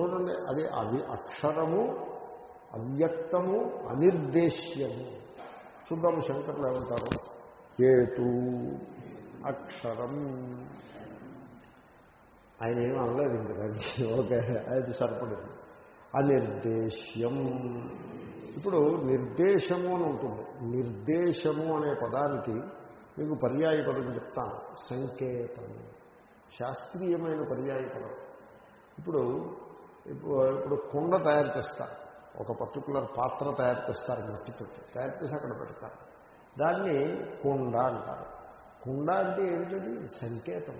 చూడండి అది అవి అక్షరము అవ్యక్తము అనిర్దేశ్యము. చూద్దాము శంకర్లు ఏమంటారు. ఏతు అక్షరం. ఆయన ఏమీ అనలేదు ఇంక ఓకే అది సరిపడింది. అనిర్దేశ్యం. ఇప్పుడు నిర్దేశము అని ఉంటుంది. నిర్దేశము అనే పదానికి మీకు పర్యాయ పదం చెప్తాను సంకేతము శాస్త్రీయమైన పర్యాయ పదం. ఇప్పుడు ఇప్పుడు ఇప్పుడు కుండ తయారు చేస్తారు. ఒక పర్టికులర్ పాత్ర తయారు చేస్తారు మట్టితో తయారు చేసి అక్కడ పెడతారు. దాన్ని కుండ అంటారు. కుండ అంటే ఏమిటది? సంకేతం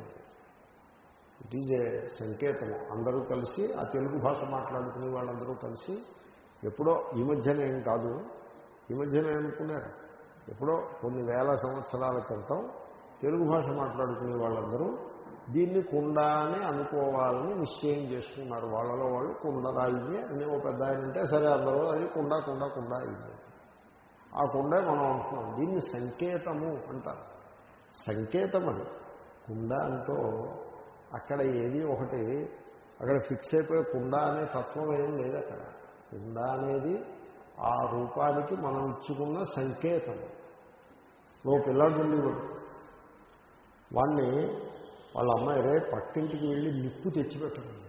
ఇట్ ఈజ్ ఏ సంకేతము. అందరూ కలిసి ఆ తెలుగు భాష మాట్లాడుకునే వాళ్ళందరూ కలిసి ఎప్పుడో ఈ మధ్యన ఏం కాదు ఈ మధ్యన అనుకున్నారు. ఎప్పుడో కొన్ని వేల సంవత్సరాల క్రితం తెలుగు భాష మాట్లాడుకునే వాళ్ళందరూ దీన్ని కుండ అని అనుకోవాలని నిశ్చయం చేసుకున్నారు. వాళ్ళలో వాళ్ళు కుండరాయి అని ఒక పెద్ద ఆయన అంటే సరే అందరూ అది కుండ కుండ కుండ అయింది. ఆ కుండే మనం అంటున్నాం దీన్ని సంకేతము అంటారు. సంకేతం అది కుండ అంటూ అక్కడ ఏది ఒకటి అక్కడ ఫిక్స్ అయిపోయే కుండ అనే తత్వం ఏం లేదు అక్కడ. కుండ అనేది ఆ రూపానికి మనం ఇచ్చుకున్న సంకేతం ఓ పిల్లాడు ఉండేవాడు వాడిని వాళ్ళ అమ్మాయి రే పక్కింటికి వెళ్ళి నిప్పు తెచ్చిపెట్టండి